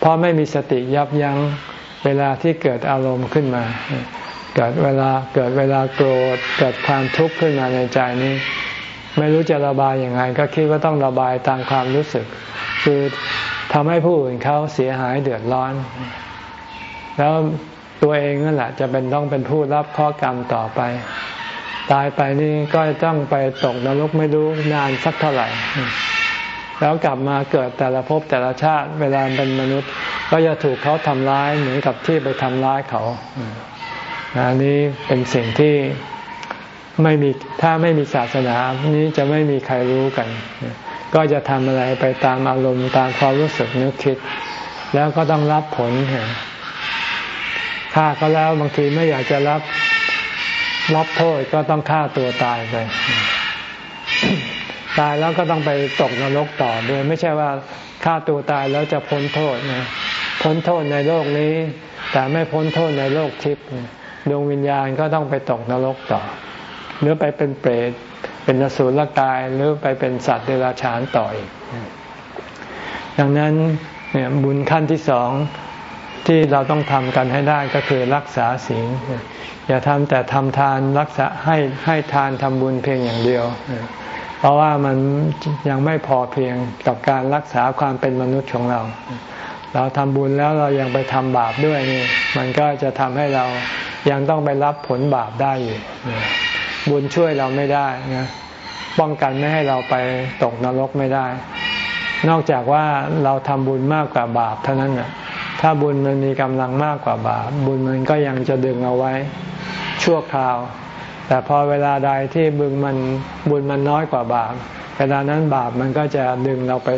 เพราะไม่มีสติยับยั้งเวลาที่เกิดอารมณ์ขึ้นมา เกิดเวลาเกิดเวลาโกรธเกิดความทุกข์ขึ้นมาในใจนี้ ไม่รู้จะระบายอย่างไรก็คิดว่าต้องระบายตามความรู้สึก คือทำให้ผู้อื่นเขาเสียหายเดือดร้อน แล้วตัวเองนั่นแหละจะเป็นต้องเป็นผู้รับข้อกรรมต่อไป ตายไปนี่ก็ต้องไปตกนรกไม่รู้นานสักเท่าไหร่แล้วกลับมาเกิดแต่ละภพแต่ละชาติเวลาเป็นมนุษย์ ก็จะถูกเขาทำร้ายเหมือนกับที่ไปทำร้ายเขาอันนี้เป็นสิ่งที่ ไม่มีถ้าไม่มีศาสนานี้จะไม่มีใครรู้กัน ก็จะทำอะไรไปตามอารมณ์ตามความรู้สึกนึกคิด แล้วก็ต้องรับผลฆ่าเขาแล้วบางทีไม่อยากจะรับรับโทษก็ต้องฆ่าตัวตายไป ตายแล้วก็ต้องไปตกนรกต่อด้วย ไม่ใช่ว่าฆ่าตัวตายแล้วจะพ้นโทษนะพ้นโทษในโลกนี้ แต่ไม่พ้นโทษในโลกทิพย์ดวงวิญญาณก็ต้องไปตกนรกต่อ หรือไปเป็นเปรตเป็นนสุลกายหรือไปเป็นสัตว์เดรัจฉานต่ออีกดังนั้นเนี่ยบุญขั้นที่สองที่เราต้องทำกันให้ได้ก็คือรักษาศีลอย่าทำแต่ทำทานรักษาให้ให้ทานทำบุญเพียงอย่างเดียว เพราะว่ามันยังไม่พอเพียงกับการรักษาความเป็นมนุษย์ของเรา เราทำบุญแล้วเรายังไปทำบาปด้วยนี่มันก็จะทำให้เรายังต้องไปรับผลบาปได้อยู่ บุญช่วยเราไม่ได้นะป้องกันไม่ให้เราไปตกนรกไม่ได้ นอกจากว่าเราทำบุญมากกว่าบาปเท่านั้นนะถ้าบุญมันมีกำลังมากกว่าบาป บุญมันก็ยังจะดึงเอาไว้ ชั่วคราว แต่พอเวลาใดที่บุญมันบุญมันน้อยกว่าบาปเวลานั้นบาปมันก็จะดึงเราไป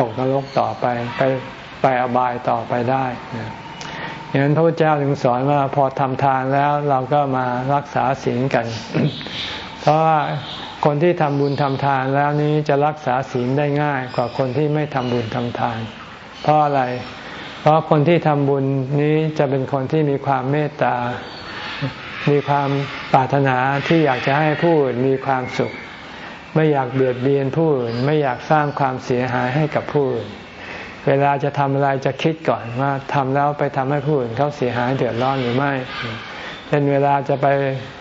ตกนรกต่อไป ไปไปอบายต่อไปได้ อย่างนั้นพระพุทธเจ้าถึงสอนว่าพอทำทานแล้วเราก็มารักษาศีลกัน เพราะว่าคนที่ทำบุญทำทานแล้วนี้จะรักษาศีลได้ง่ายกว่าคนที่ไม่ทำบุญทำทาน เพราะอะไร เพราะคนที่ทำบุญนี้จะเป็นคนที่มีความเมตตา มีความปรารถนาที่อยากจะให้ผู้อื่นมีความสุข ไม่อยากเบียดเบียนผู้อื่น ไม่อยากสร้างความเสียหายให้กับผู้อื่น เวลาจะทำอะไรจะคิดก่อนว่าทำแล้วไปทำให้ผู้อื่นเขาเสียหายเดือดร้อนหรือไม่เช่นเวลาจะไป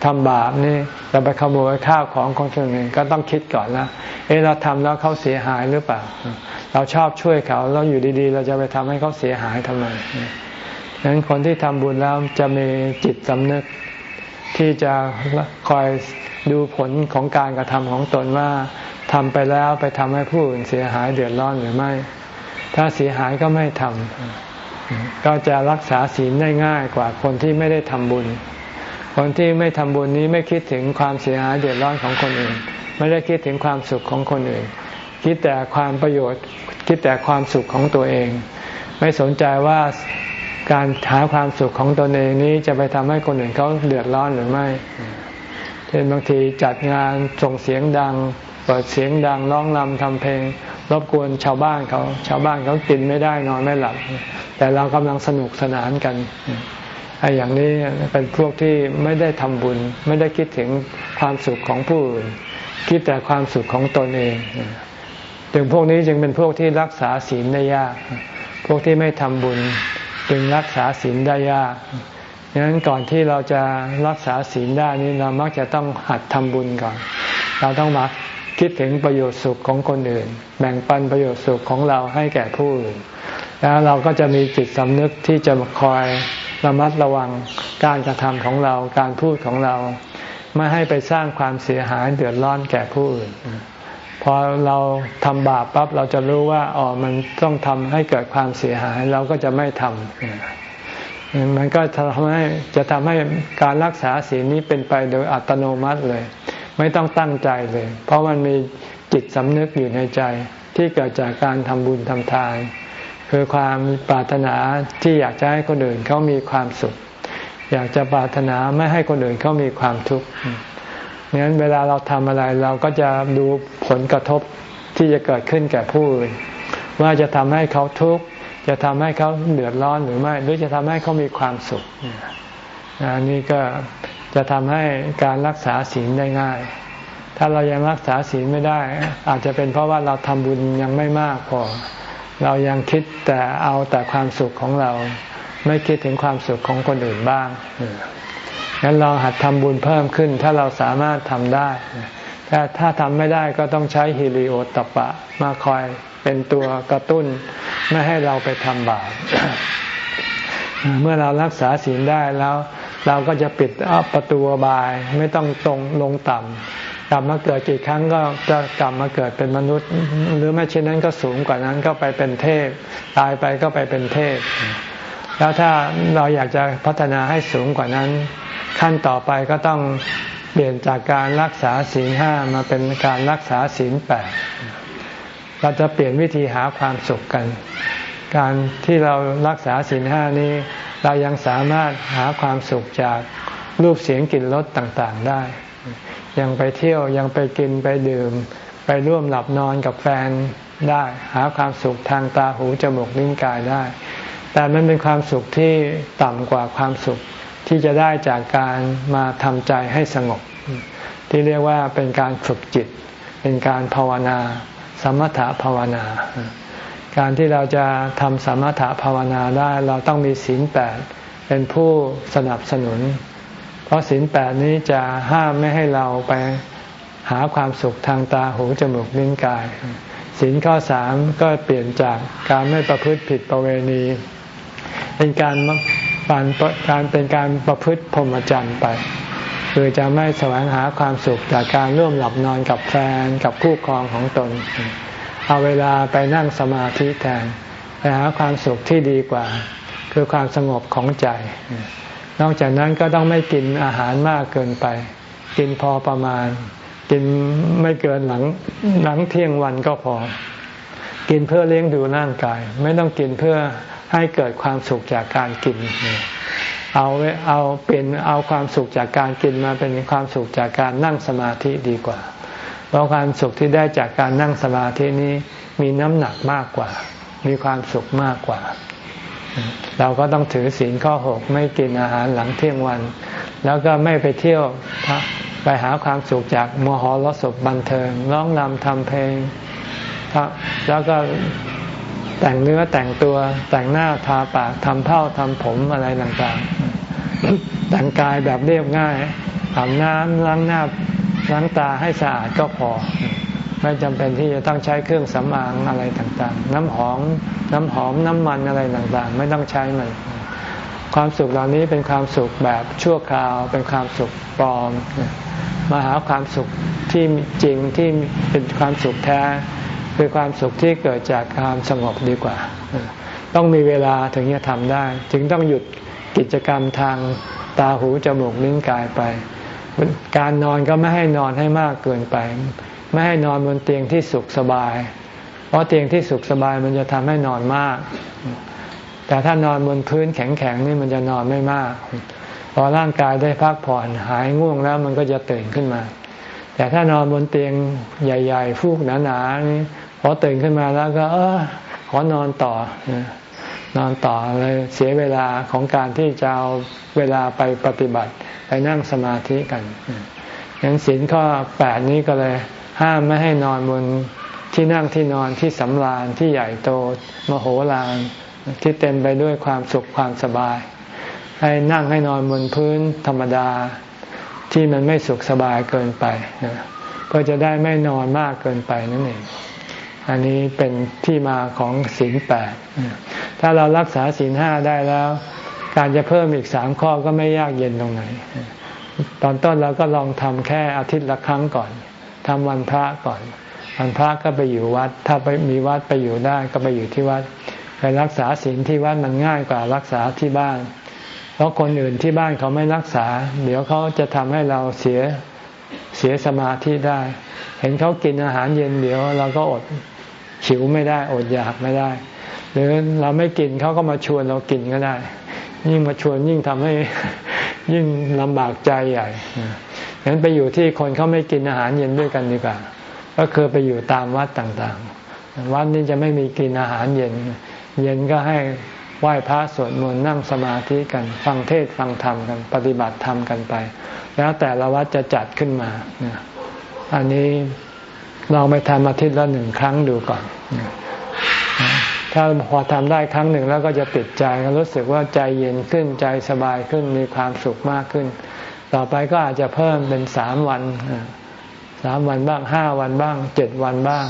ทำบาปนี่จะไปขโมยข้าวของคนอื่นก็ต้องคิดก่อนนะเออเราทำแล้วเขาเสียหายหรือเปล่า เราชอบช่วยเขาเราอยู่ดีๆ เราจะไปทำให้เขาเสียหายทำไมดังนั้นคนที่ทำบุญแล้วจะมีจิตสำนึกที่จะคอยดูผลของการกระทำของตนว่าทำไปแล้วไปทำให้ผู้อื่นเสียหายเดือดร้อนหรือไม่ ถ้าเสียหายก็ไม่ทำก็จะรักษาศีลได้ง่ายกว่าคนที่ไม่ได้ทำบุญ คนที่ไม่ทำบุญนี้ไม่คิดถึงความเสียหายเดือดร้อนของคนอื่น ไม่ได้คิดถึงความสุขของคนอื่น คิดแต่ความประโยชน์ คิดแต่ความสุขของตัวเอง ไม่สนใจว่าการหาความสุขของตนเองนี้จะไปทำให้คนอื่นเขาเดือดร้อนหรือไม่เช่นบางทีจัดงานส่งเสียงดัง เปิดเสียงดังร้องรำทำเพลง รบกวนชาวบ้านเขาชาวบ้านเขากินไม่ได้นอนไม่หลับ แต่เรากำลังสนุกสนานกันไอ้อย่างนี้เป็นพวกที่ไม่ได้ทำบุญ ไม่ได้คิดถึงความสุขของผู้อื่น คิดแต่ความสุขของตนเองถึงพวกนี้จึงเป็นพวกที่รักษาศีลได้ยาก พวกที่ไม่ทำบุญ จึงรักษาศีลได้ยากดังนั้นก่อนที่เราจะรักษาศีลได้นี้เรามักจะต้องหัดทำบุญก่อน เราต้องมัก คิดถึงประโยชน์สุขของคนอื่น แบ่งปันประโยชน์สุขของเราให้แก่ผู้อื่น แล้วเราก็จะมีจิตสำนึกที่จะคอยระมัดระวังการกระทำของเราการพูดของเรา ไม่ให้ไปสร้างความเสียหายเดือดร้อนแก่ผู้อื่นพอเราทำบาปปั๊บเราจะรู้ว่าอ๋อมันต้องทำให้เกิดความเสียหายเราก็จะไม่ทำมันก็ทำให้จะทำให้การรักษาศีลนี้เป็นไปโดยอัตโนมัติเลย ไม่ต้องตั้งใจเลย เพราะมันมีจิตสำนึกอยู่ในใจที่เกิดจากการทำบุญทำทาน คือความปรารถนาที่อยากจะให้คนอื่นเขามีความสุข อยากจะปรารถนาไม่ให้คนอื่นเขามีความทุกข์งั้นเวลาเราทำอะไรเราก็จะดูผลกระทบที่จะเกิดขึ้นแก่ผู้อื่นว่าจะทำให้เขาทุกข์จะทำให้เขาเดือดร้อนหรือไม่ หรือจะทำให้เขามีความสุขอันนี้ก็ จะทำให้การรักษาศีลได้ง่าย ถ้าเรายังรักษาศีลไม่ได้ อาจจะเป็นเพราะว่าเราทำบุญยังไม่มากพอ เรายังคิดแต่เอาแต่ความสุขของเรา ไม่คิดถึงความสุขของคนอื่นบ้างงั้นเราหัดทำบุญเพิ่มขึ้น ถ้าเราสามารถทำได้ แต่ถ้าทำไม่ได้ก็ต้องใช้ฮิริโอตปะ มาคอยเป็นตัวกระตุ้น ไม่ให้เราไปทำบาปเมื่อเรารักษาศีลได้แล้ว เราก็จะปิดประตูบายไม่ต้องตรงลงต่ำกลับมาเกิดกี่ครั้งก็จะกลับมาเกิดเป็นมนุษย์ หรือไม่เช่นนั้นก็สูงกว่านั้นก็ไปเป็นเทพ ตายไปก็ไปเป็นเทพ แล้วถ้าเราอยากจะพัฒนาให้สูงกว่านั้น ขั้นต่อไปก็ต้องเปลี่ยนจากการรักษาศีลห้ามาเป็นการรักษาศีลแปดเราจะเปลี่ยนวิธีหาความสุขกัน การที่เรารักษาศีลห้านี้ เรายังสามารถหาความสุขจากรูปเสียงกลิ่นรสต่างๆได้ ยังไปเที่ยวยังไปกินไปดื่ม ไปร่วมหลับนอนกับแฟนได้ หาความสุขทางตาหูจมูกลิ้นกายได้ แต่มันเป็นความสุขที่ต่ำกว่าความสุขที่จะได้จากการมาทำใจให้สงบ ที่เรียกว่าเป็นการฝึกจิต เป็นการภาวนา สมถภาวนา การที่เราจะทำสมถะภาวนาได้เราต้องมีศีลแปดเป็นผู้สนับสนุน เพราะศีลแปดนี้จะห้ามไม่ให้เราไปหาความสุขทางตาหูจมูกลิ้นกายศีลข้อสามก็เปลี่ยนจากการไม่ประพฤติผิดประเวณี เป็นการการการเป็นการประพฤติพรหมจรรย์ไป คือจะไม่แสวงหาความสุขจากการร่วมหลับนอนกับแฟนกับคู่ครองของตน เอาเวลาไปนั่งสมาธิแทนไปหาความสุขที่ดีกว่า คือความสงบของใจ นอกจากนั้นก็ต้องไม่กินอาหารมากเกินไป กินพอประมาณ กินไม่เกินหลังหลังเที่ยงวันก็พอ กินเพื่อเลี้ยงดูร่างกาย ไม่ต้องกินเพื่อให้เกิดความสุขจากการกิน เอาเอาเป็นเอาความสุขจากการกินมาเป็นความสุขจากการนั่งสมาธิดีกว่า เพราะความสุขที่ได้จากการนั่งสมาธินี้มีน้ำหนักมากกว่า มีความสุขมากกว่า เราก็ต้องถือศีลข้อหกไม่กินอาหารหลังเที่ยงวัน แล้วก็ไม่ไปเที่ยวไปหาความสุขจากมหรสพบันเทิงร้องนำทำเพลงแล้วก็แต่งเนื้อแต่งตัวแต่งหน้าทาปากทำเผ้าทำผมอะไรต่างๆ แต่งกายแบบเรียบง่ายอาบน้ำล้างหน้า ล้างตาให้สะอาดก็พอ ไม่จำเป็นที่จะต้องใช้เครื่องสำอางอะไรต่างๆ น้ำหอม น้ำหอมน้ำมันอะไรต่างๆ ไม่ต้องใช้มันความสุขเหล่านี้เป็นความสุขแบบชั่วคราว เป็นความสุขปลอม มาหาความสุขที่จริงที่เป็นความสุขแท้ คือความสุขที่เกิดจากความสงบดีกว่า ต้องมีเวลาถึงจะทำได้ จึงต้องหยุดกิจกรรมทางตาหูจมูกลิ้นกายไป การนอนก็ไม่ให้นอนให้มากเกินไป ไม่ให้นอนบนเตียงที่สุขสบาย เพราะเตียงที่สุขสบายมันจะทำให้นอนมาก แต่ถ้านอนบนพื้นแข็งๆนี่มันจะนอนไม่มาก พอร่างกายได้พักผ่อนหายง่วงแล้วมันก็จะตื่นขึ้นมา แต่ถ้านอนบนเตียงใหญ่ ๆ ฟูกหนาๆพอตื่นขึ้นมาแล้วก็ เออขอนอนต่อ นอนต่อเลยเสียเวลาของการที่จะเอาเวลาไปปฏิบัติ ไปนั่งสมาธิกันอย่างศีลข้อแปดนี้ก็เลยห้ามไม่ให้นอนบนที่นั่งที่นอนที่สำราญที่ใหญ่โตมโหฬารที่เต็มไปด้วยความสุขความสบาย ให้นั่งให้นอนบนพื้นธรรมดาที่มันไม่สุขสบายเกินไปเพื่อจะได้ไม่นอนมากเกินไปนั่นเอง อันนี้เป็นที่มาของศีลแปดถ้าเรารักษาศีลห้าได้แล้ว การจะเพิ่มอีกสามข้อก็ไม่ยากเย็นตรงไหน ตอนต้นเราก็ลองทำแค่อาทิตย์ละครั้งก่อนทำวันพระก่อนวันพระก็ไปอยู่วัด ถ้าไปมีวัดไปอยู่ได้ก็ไปอยู่ที่วัด ไปรักษาศีลที่วัดมันง่ายกว่ารักษาที่บ้าน เพราะคนอื่นที่บ้านเขาไม่รักษา เดี๋ยวเขาจะทำให้เราเสียเสียสมาธิได้ เห็นเขากินอาหารเย็นเดี๋ยวเราก็อด หิวไม่ได้อดอยากไม่ได้ หรือเราไม่กินเขาก็มาชวนเรากินก็ได้ ยิ่งมาชวนยิ่งทำให้ยิ่งลำบากใจใหญ่ฉะนั้นไปอยู่ที่คนเขาไม่กินอาหารเย็นด้วยกันดีกว่า ก็คือไปอยู่ตามวัดต่างๆ วัดนี้จะไม่มีกินอาหารเย็น เย็นก็ให้ไหว้พระสวดมนต์นั่งสมาธิกัน ฟังเทศฟังธรรมกัน ปฏิบัติธรรมกันไป แล้วแต่ละวัดจะจัดขึ้นมา อันนี้ ลองไปทำอาทิตย์ละหนึ่งครั้งดูก่อน ถ้าพอทำได้ครั้งหนึ่งแล้วก็จะติดใจรู้สึกว่าใจเย็นขึ้นใจสบายขึ้นมีความสุขมากขึ้น ต่อไปก็อาจจะเพิ่มเป็นสามวันสามวันบ้างห้าวันบ้างเจ็ดวันบ้าง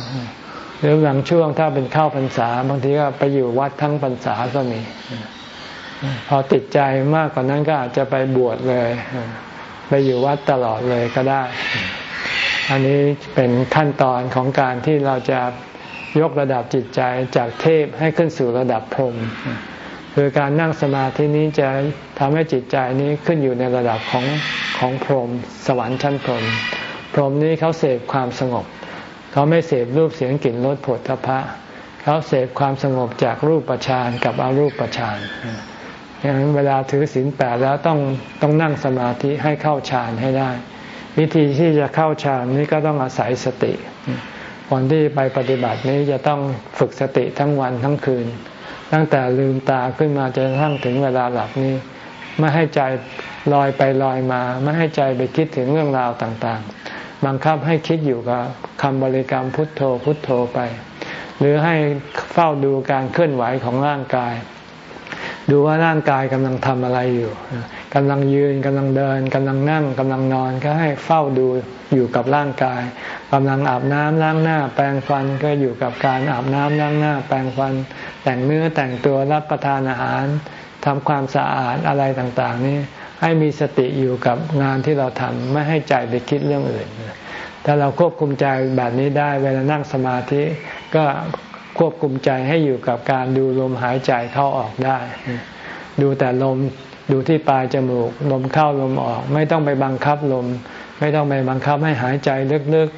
หรือบางช่วงถ้าเป็นเข้าพรรษา บางทีก็ไปอยู่วัดทั้งพรรษาก็มี พอติดใจมากกว่านั้นก็อาจจะไปบวชเลย ไปอยู่วัดตลอดเลยก็ได้ อันนี้เป็นขั้นตอนของการที่เราจะยกระดับจิตใจจากเทพให้ขึ้นสู่ระดับพรหมคือการนั่งสมาธินี้จะทำให้จิตใจนี้ขึ้นอยู่ในระดับของของพรหมสวรรค์ชั้นพรหมพรหมนี้เขาเสพความสงบ เขาไม่เสพรูปเสียงกลิ่นรสผลทพะเขาเสพความสงบจากรูปฌานกับอรูปฌานอย่างนั้นเวลาถือศีลแปดแล้วต้องต้องนั่งสมาธิให้เข้าฌานให้ได้ วิธีที่จะเข้าฌานนี้ก็ต้องอาศัยสติคนที่ไปปฏิบัตินี้จะต้องฝึกสติทั้งวันทั้งคืน ตั้งแต่ลืมตาขึ้นมาจนกระทั่งถึงเวลาหลับนี้ ไม่ให้ใจลอยไปลอยมา ไม่ให้ใจไปคิดถึงเรื่องราวต่างๆ บังคับให้คิดอยู่กับคำบริกรรมพุทโธพุทโธไป หรือให้เฝ้าดูการเคลื่อนไหวของร่างกาย ดูว่าร่างกายกำลังทำอะไรอยู่ กำลังยืนกำลังเดินกำลังนั่งกำลังนอนก็ให้เฝ้าดูอยู่กับร่างกายกำลังอาบน้ำล้างหน้า แปรงฟันก็อยู่กับการอาบน้ำล้างหน้า แปรงฟัน แต่งเนื้อแต่งตัวรับประทานอาหารทำความสะอาดอะไรต่างๆ นี่ให้มีสติอยู่กับงานที่เราทำไม่ให้ใจไปคิดเรื่องอื่น ถ้าเราควบคุมใจแบบนี้ได้เวลานั่งสมาธิก็ควบคุมใจให้อยู่กับการดูลมหายใจเข้าออกได้ ดูแต่ลม ดูที่ปลายจมูกลมเข้าลมออก ไม่ต้องไปบังคับลม ไม่ต้องไปบังคับให้หายใจลึก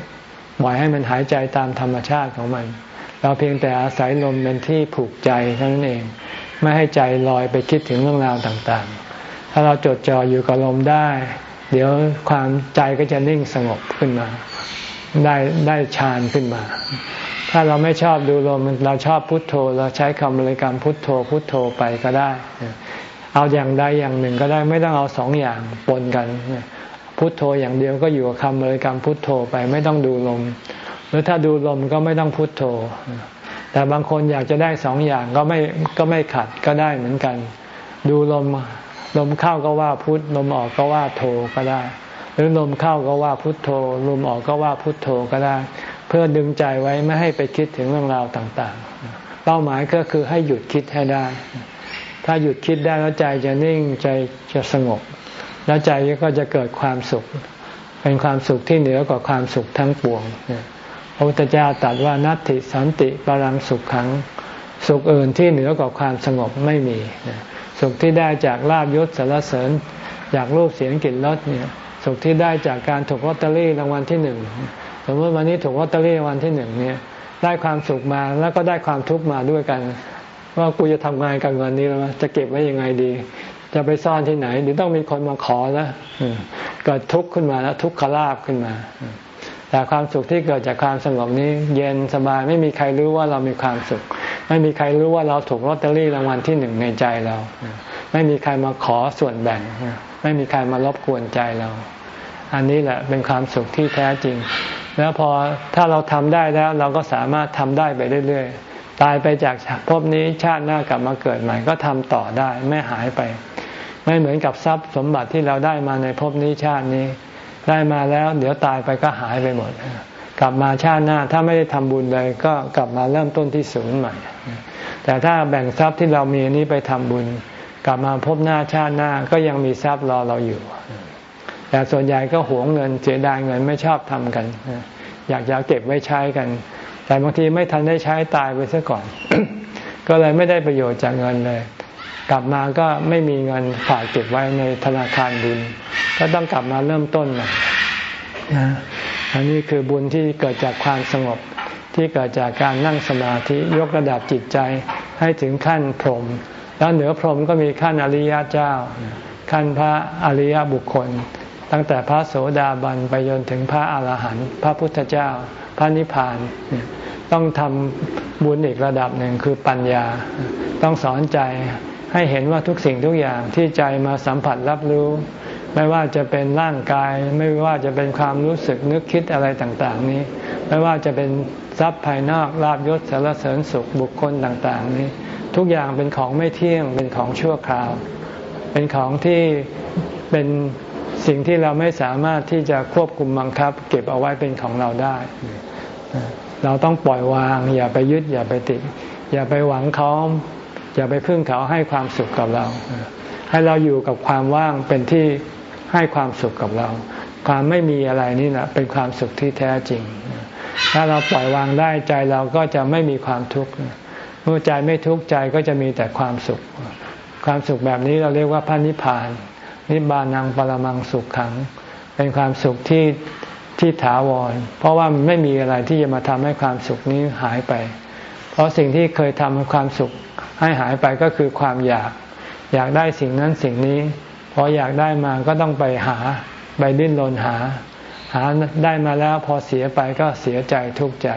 ๆปล่อยให้มันหายใจตามธรรมชาติของมัน เราเพียงแต่อาศัยลมเป็นที่ผูกใจเท่านั้นเอง ไม่ให้ใจลอยไปคิดถึงเรื่องราวต่างๆ ถ้าเราจดจ่ออยู่กับลมได้ เดี๋ยวความใจก็จะนิ่งสงบขึ้นมา ได้ได้ฌานขึ้นมา ถ้าเราไม่ชอบดูลมเราชอบพุทโธ เราใช้คำบริกรรมพุทโธพุทโธไปก็ได้ เอาอย่างใดอย่างหนึ่งก็ได้ไม่ต้องเอาสองอย่างปนกัน พุทโธอย่างเดียวก็อยู่กับคำบริกรรมพุทโธไปไม่ต้องดูลม หรือถ้าดูลมก็ไม่ต้องพุทโธ แต่บางคนอยากจะได้สองอย่างก็ไม่ก็ไม่ขัดก็ได้เหมือนกัน ดูลมลมเข้าก็ว่าพุทลมออกก็ว่าโธก็ได้ หรือลมเข้าก็ว่าพุทโธลมออกก็ว่าพุทโธก็ได้ เพื่อดึงใจไว้ไม่ให้ไปคิดถึงเรื่องราวต่างๆ เป้าหมายก็คือให้หยุดคิดให้ได้ ถ้าหยุดคิดได้แล้วใจจะนิ่งใจจะสงบ แล้วใจก็จะเกิดความสุข เป็นความสุขที่เหนือกว่าความสุขทั้งปวงพระพุทธเจ้าตรัสว่านัตติสันติปรังสุขขัง สุขอื่นที่เหนือกว่าความสงบไม่มีสุขที่ได้จากลาบยศสารเสริญจากรูปเสียงกลิ่นรสเนี่ยสุขที่ได้จากการถูกลอตเตอรี่รางวัลที่หนึ่งสมมติวันนี้ถูกลอตเตอรี่รางวัลที่หนึ่งเนี่ยได้ความสุขมาแล้วก็ได้ความทุกข์มาด้วยกัน ว่ากูจะทำงานกับเงินนี้แล้วจะเก็บไว้ยังไงดี จะไปซ่อนที่ไหนหรือต้องมีคนมาขอแล้วเกิดทุกข์ขึ้นมาแล้วทุกขลาบขึ้นมาแต่ความสุขที่เกิดจากความสงบนี้ เย็นสบายไม่มีใครรู้ว่าเรามีความสุข ไม่มีใครรู้ว่าเราถูกลอตเตอรี่รางวัลที่หนึ่งในใจเรา ไม่มีใครมาขอส่วนแบ่ง ไม่มีใครมารบกวนใจเรา อันนี้แหละเป็นความสุขที่แท้จริง แล้วพอถ้าเราทำได้แล้วเราก็สามารถทำได้ไปเรื่อยๆ ตายไปจากภพนี้ชาติหน้ากลับมาเกิดใหม่ ก็ทำต่อได้ไม่หายไป ไม่เหมือนกับทรัพย์สมบัติที่เราได้มาในภพนี้ชาตินี้ ได้มาแล้ว เดี๋ยวตายไปก็หายไปหมด กลับมาชาติหน้าถ้าไม่ได้ทำบุญเลยก็กลับมาเริ่มต้นที่ศูนย์ใหม่ แต่ถ้าแบ่งทรัพย์ที่เรามีนี้ไปทำบุญ กลับมาพบหน้าชาติหน้าก็ยังมีทรัพย์รอเราอยู่ แต่ส่วนใหญ่ก็หวงเงินเสียดายเงินไม่ชอบทำกัน อยากจะเก็บไว้ใช้กัน แต่บางทีไม่ทันได้ใช้ตายไปซะก่อน ก็เลยไม่ได้ประโยชน์จากเงินเลย กลับมาก็ไม่มีเงินฝากเก็บไว้ในธนาคารบุญ ก็ต้องกลับมาเริ่มต้นใหม่นะอันนี้คือบุญที่เกิดจากความสงบที่เกิดจากการนั่งสมาธิยกระดับจิตใจให้ถึงขั้นพรหมแล้วเหนือพรหมก็มีขั้นอริยเจ้า ขั้นพระอริยบุคคล ตั้งแต่พระโสดาบันไปจนถึงพระอาหารหันต์พระพุทธเจ้า พระนิพพาน ต้องทำบุญอีกระดับหนึ่งคือปัญญา ต้องสอนใจให้เห็นว่าทุกสิ่งทุกอย่างที่ใจมาสัมผัสรับรู้ ไม่ว่าจะเป็นร่างกาย ไม่ว่าจะเป็นความรู้สึกนึกคิดอะไรต่าง ๆ นี้ ไม่ว่าจะเป็นทรัพย์ภายนอกลาบยศสารเสริญสุขบุคคลต่าง ๆ นี้ ทุกอย่างเป็นของไม่เที่ยงเป็นของชั่วคราว เป็นของที่เป็นสิ่งที่เราไม่สามารถที่จะควบคุมบังคับ เก็บเอาไว้เป็นของเราได้ เราต้องปล่อยวาง อย่าไปยึด อย่าไปติด อย่าไปหวังเขาอย่าไปพึ่งเขาให้ความสุขกับเรา ให้เราอยู่กับความว่างเป็นที่ให้ความสุขกับเรา ความไม่มีอะไรนี่แหละเป็นความสุขที่แท้จริง ถ้าเราปล่อยวางได้ใจเราก็จะไม่มีความทุกข์เมื่อใจไม่ทุกข์ใจก็จะมีแต่ความสุข ความสุขแบบนี้เราเรียกว่าพระนิพพาน นิบานังปรมังสุขขัง เป็นความสุขที่ ที่ถาวร เพราะว่ามันไม่มีอะไรที่จะมาทำให้ความสุขนี้หายไป เพราะสิ่งที่เคยทำให้ความสุขให้หายไปก็คือความอยาก อยากได้สิ่งนั้นสิ่งนี้พออยากได้มาก็ต้องไปหาไปดิ้นรนหา หาได้มาแล้วพอเสียไปก็เสียใจทุกข์ใจ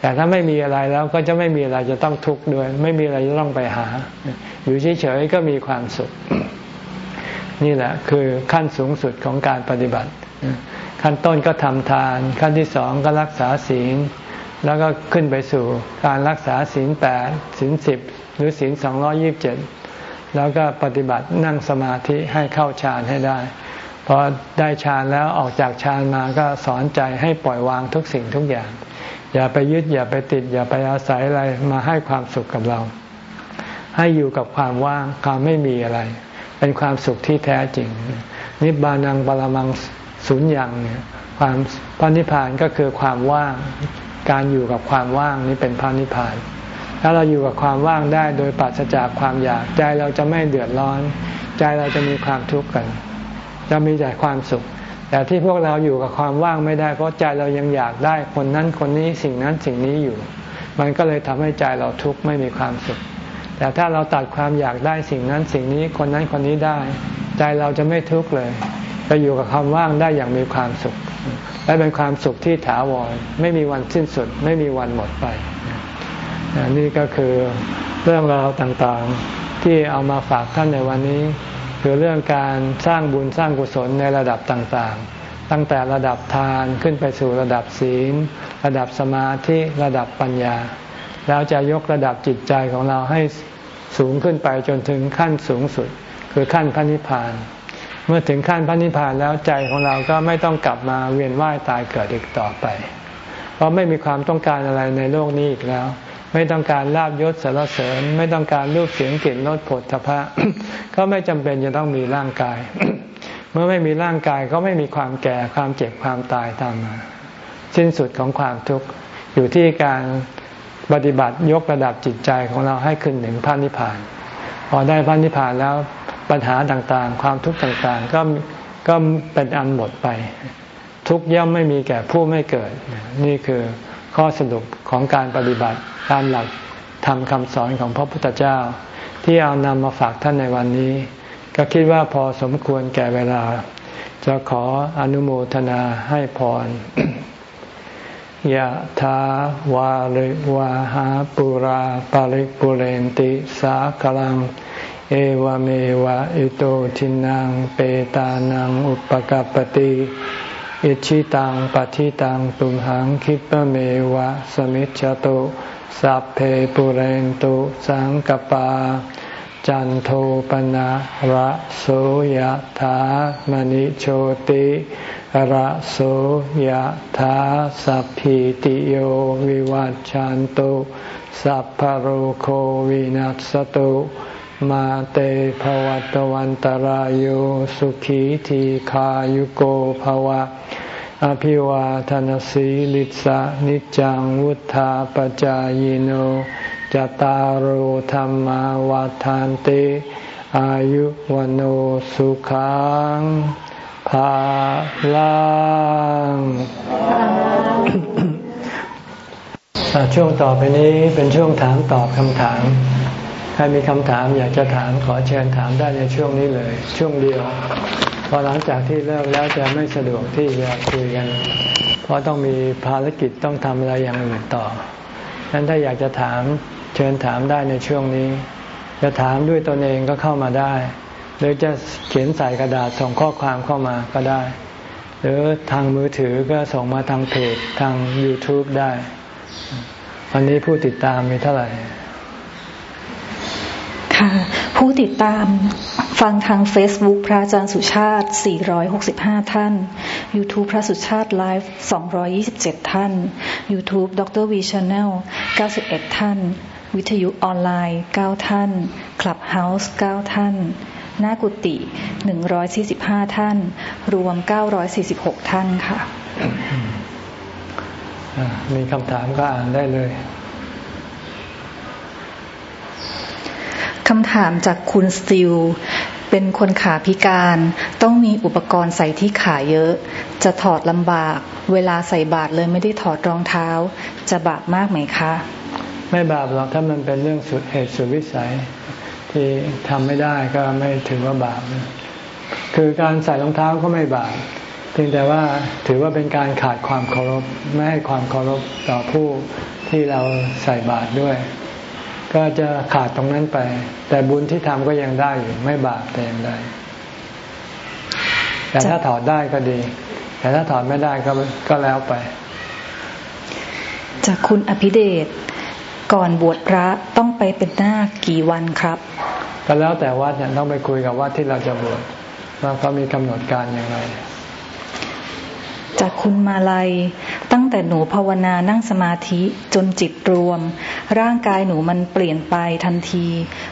แต่ถ้าไม่มีอะไรแล้วก็จะไม่มีอะไรจะต้องทุกข์ด้วย ไม่มีอะไรจะต้องไปหา อยู่เฉยๆก็มีความสุข นี่แหละคือขั้นสูงสุดของการปฏิบัติ ขั้นต้นก็ทำทาน ขั้นที่สองก็รักษาศีล แล้วก็ขึ้นไปสู่การรักษาศีลแปดศีลสิบหรือศีลสองร้อยิบเจ็ดแล้วก็ปฏิบัตินั่งสมาธิให้เข้าฌานให้ได้พอได้ฌานแล้วออกจากฌานมาก็สอนใจให้ปล่อยวางทุกสิ่งทุกอย่าง อย่าไปยึดอย่าไปติด อย่าไปอาศัยอะไรมาให้ความสุขกับเรา ให้อยู่กับความว่างความไม่มีอะไร เป็นความสุขที่แท้จริง นิบานังบาลมัง สุญญ์ยังเนี่ยความพระนิพพานก็คือความว่าง การอยู่กับความว่างนี้เป็นพระนิพพาน ถ้าเราอยู่กับความว่างได้โดยปราศจากความอยากใจเราจะไม่เดือดร้อน ใจเราจะมีความทุกข์กัน จะมีแต่ความสุข แต่ที่พวกเราอยู่กับความว่างไม่ได้ เพราะใจเรายังอยากได้คนนั้นคนนี้สิ่งนั้นสิ่งนี้อยู่ มันก็เลยทำให้ใจเราทุกข์ไม่มีความสุข แต่ถ้าเราตัดความอยากได้สิ่งนั้นสิ่งนี้คนนั้นคนนี้ได้ ใจเราจะไม่ทุกข์เลย จะอยู่กับความว่างได้อย่างมีความสุข และเป็นความสุขที่ถาวร ไม่มีวันสิ้นสุด ไม่มีวันหมดไป นี่ก็คือเรื่องราวต่างๆที่เอามาฝากท่านในวันนี้ คือเรื่องการสร้างบุญสร้างกุศลในระดับต่างๆ ตั้งแต่ระดับทานขึ้นไปสู่ระดับศีล ระดับสมาธิระดับปัญญา แล้วจะยกระดับจิตใจของเราให้สูงขึ้นไปจนถึงขั้นสูงสุด คือขั้นพระนิพพาน เมื่อถึงขั้นพระนิพพานแล้วใจของเราก็ไม่ต้องกลับมาเวียนว่ายตายเกิดอีกต่อไป เพราะไม่มีความต้องการอะไรในโลกนี้อีกแล้ว ไม่ต้องการลาบยศสารเสริญ ไม่ต้องการรูปเสียงกลิ่นรสผลทพะ ก็ไม่จำเป็นจะต้องมีร่างกาย เมื่อไม่มีร่างกายก็ไม่มีความแก่ความเจ็บความตายตามมาสิ้นสุดของความทุกข์อยู่ที่การปฏิบัติยกระดับจิตใจของเราให้ขึ้นถึงพระนิพพาน พอได้พระนิพพานแล้ว ปัญหาต่างๆ ความทุกข์ต่างๆ ก็ก็เป็นอันหมดไป ทุกย่อมไม่มีแก่ผู้ไม่เกิด นี่คือข้อสรุปของการปฏิบัติตามหลักทำคำสอนของพระพุทธเจ้า ที่เอานำมาฝากท่านในวันนี้ ก็คิดว่าพอสมควรแก่เวลา จะขออนุโมทนาให้พรยะถาวาริวาหาปุราปาริปุเรนติสากลัง เอวเมวะอิโตทินังเปตานังอุปกปติอิชิตังปฏิตังตุมหังคิปเมวะสมิจจตุสัพเพปุเรนตุสังกปา จันโทปนะระโสยธามณิโชติระโสยธาสัพพิติโยวิวัจจันตุสัพพโรโควินัสตุ มาเตภวัตวันตารโยสุขีทีขายุโกภวะ อภิวาทนสีลิสะนิจังวุธาปจายโนจตารโธรรมวาทานเตอายุวันสุขังภาลังช่วงต่อไปนี้เป็นช่วงถามตอบคำถาม ครมีคำถามอยากจะถามขอเชิญถามได้ในช่วงนี้เลย ช่วงเดียวพอหลังจากที่เลิกแล้วจะไม่สะดวกที่จะคุยกัน เพราะต้องมีภารกิจต้องทำอะไรอย่างอื่นต่อฉะนั้นถ้าอยากจะถามเชิญถามได้ในช่วงนี้ จะถามด้วยตนเองก็เข้ามาได้ หรือจะเขียนใส่กระดาษส่งข้อความเข้ามาก็ได้ หรือทางมือถือก็ส่งมาทางเพจทาง YouTube ได้ วันนี้ผู้ติดตามมีเท่าไหร่ ค่ะ ผู้ติดตามฟังทาง Facebook พระอาจารย์สุชาติ 465 ท่าน YouTube พระสุชาติไลฟ์227 ท่าน YouTube ดร V Channel 91 ท่าน วิทยุออนไลน์ 9 ท่าน Clubhouse 9 ท่าน หน้ากุฏิ145 ท่าน รวม 946 ท่านค่ะ มีคำถามก็อ่านได้เลย คำถามจากคุณสติลเป็นคนขาพิการ ต้องมีอุปกรณ์ใส่ที่ขาเยอะ จะถอดลำบาก เวลาใส่บาตรเลยไม่ได้ถอดรองเท้า จะบาปมากไหมคะ ไม่บาปหรอกถ้ามันเป็นเรื่องสุดเหตุสุดวิสัย ที่ทำไม่ได้ก็ไม่ถือว่าบาป คือการใส่รองเท้าก็ไม่บาปเพียงแต่ว่าถือว่าเป็นการขาดความเคารพไม่ให้ความเคารพต่อผู้ที่เราใส่บาตรด้วย ก็จะขาดตรงนั้นไป แต่บุญที่ทำก็ยังได้อยู่ไม่บาปแต่ยังได้ แต่ถ้าถอดได้ก็ดี แต่ถ้าถอดไม่ได้ก็ก็แล้วไป จากคุณอภิเดชก่อนบวชพระต้องไปเป็นหน้ากี่วันครับก็แล้วแต่วัดเนี่ยต้องไปคุยกับวัดที่เราจะบวชว่าเขามีกำหนดการอย่างไร จากคุณมาลัย ตั้งแต่หนูภาวนานั่งสมาธิจนจิตรวม ร่างกายหนูมันเปลี่ยนไปทันที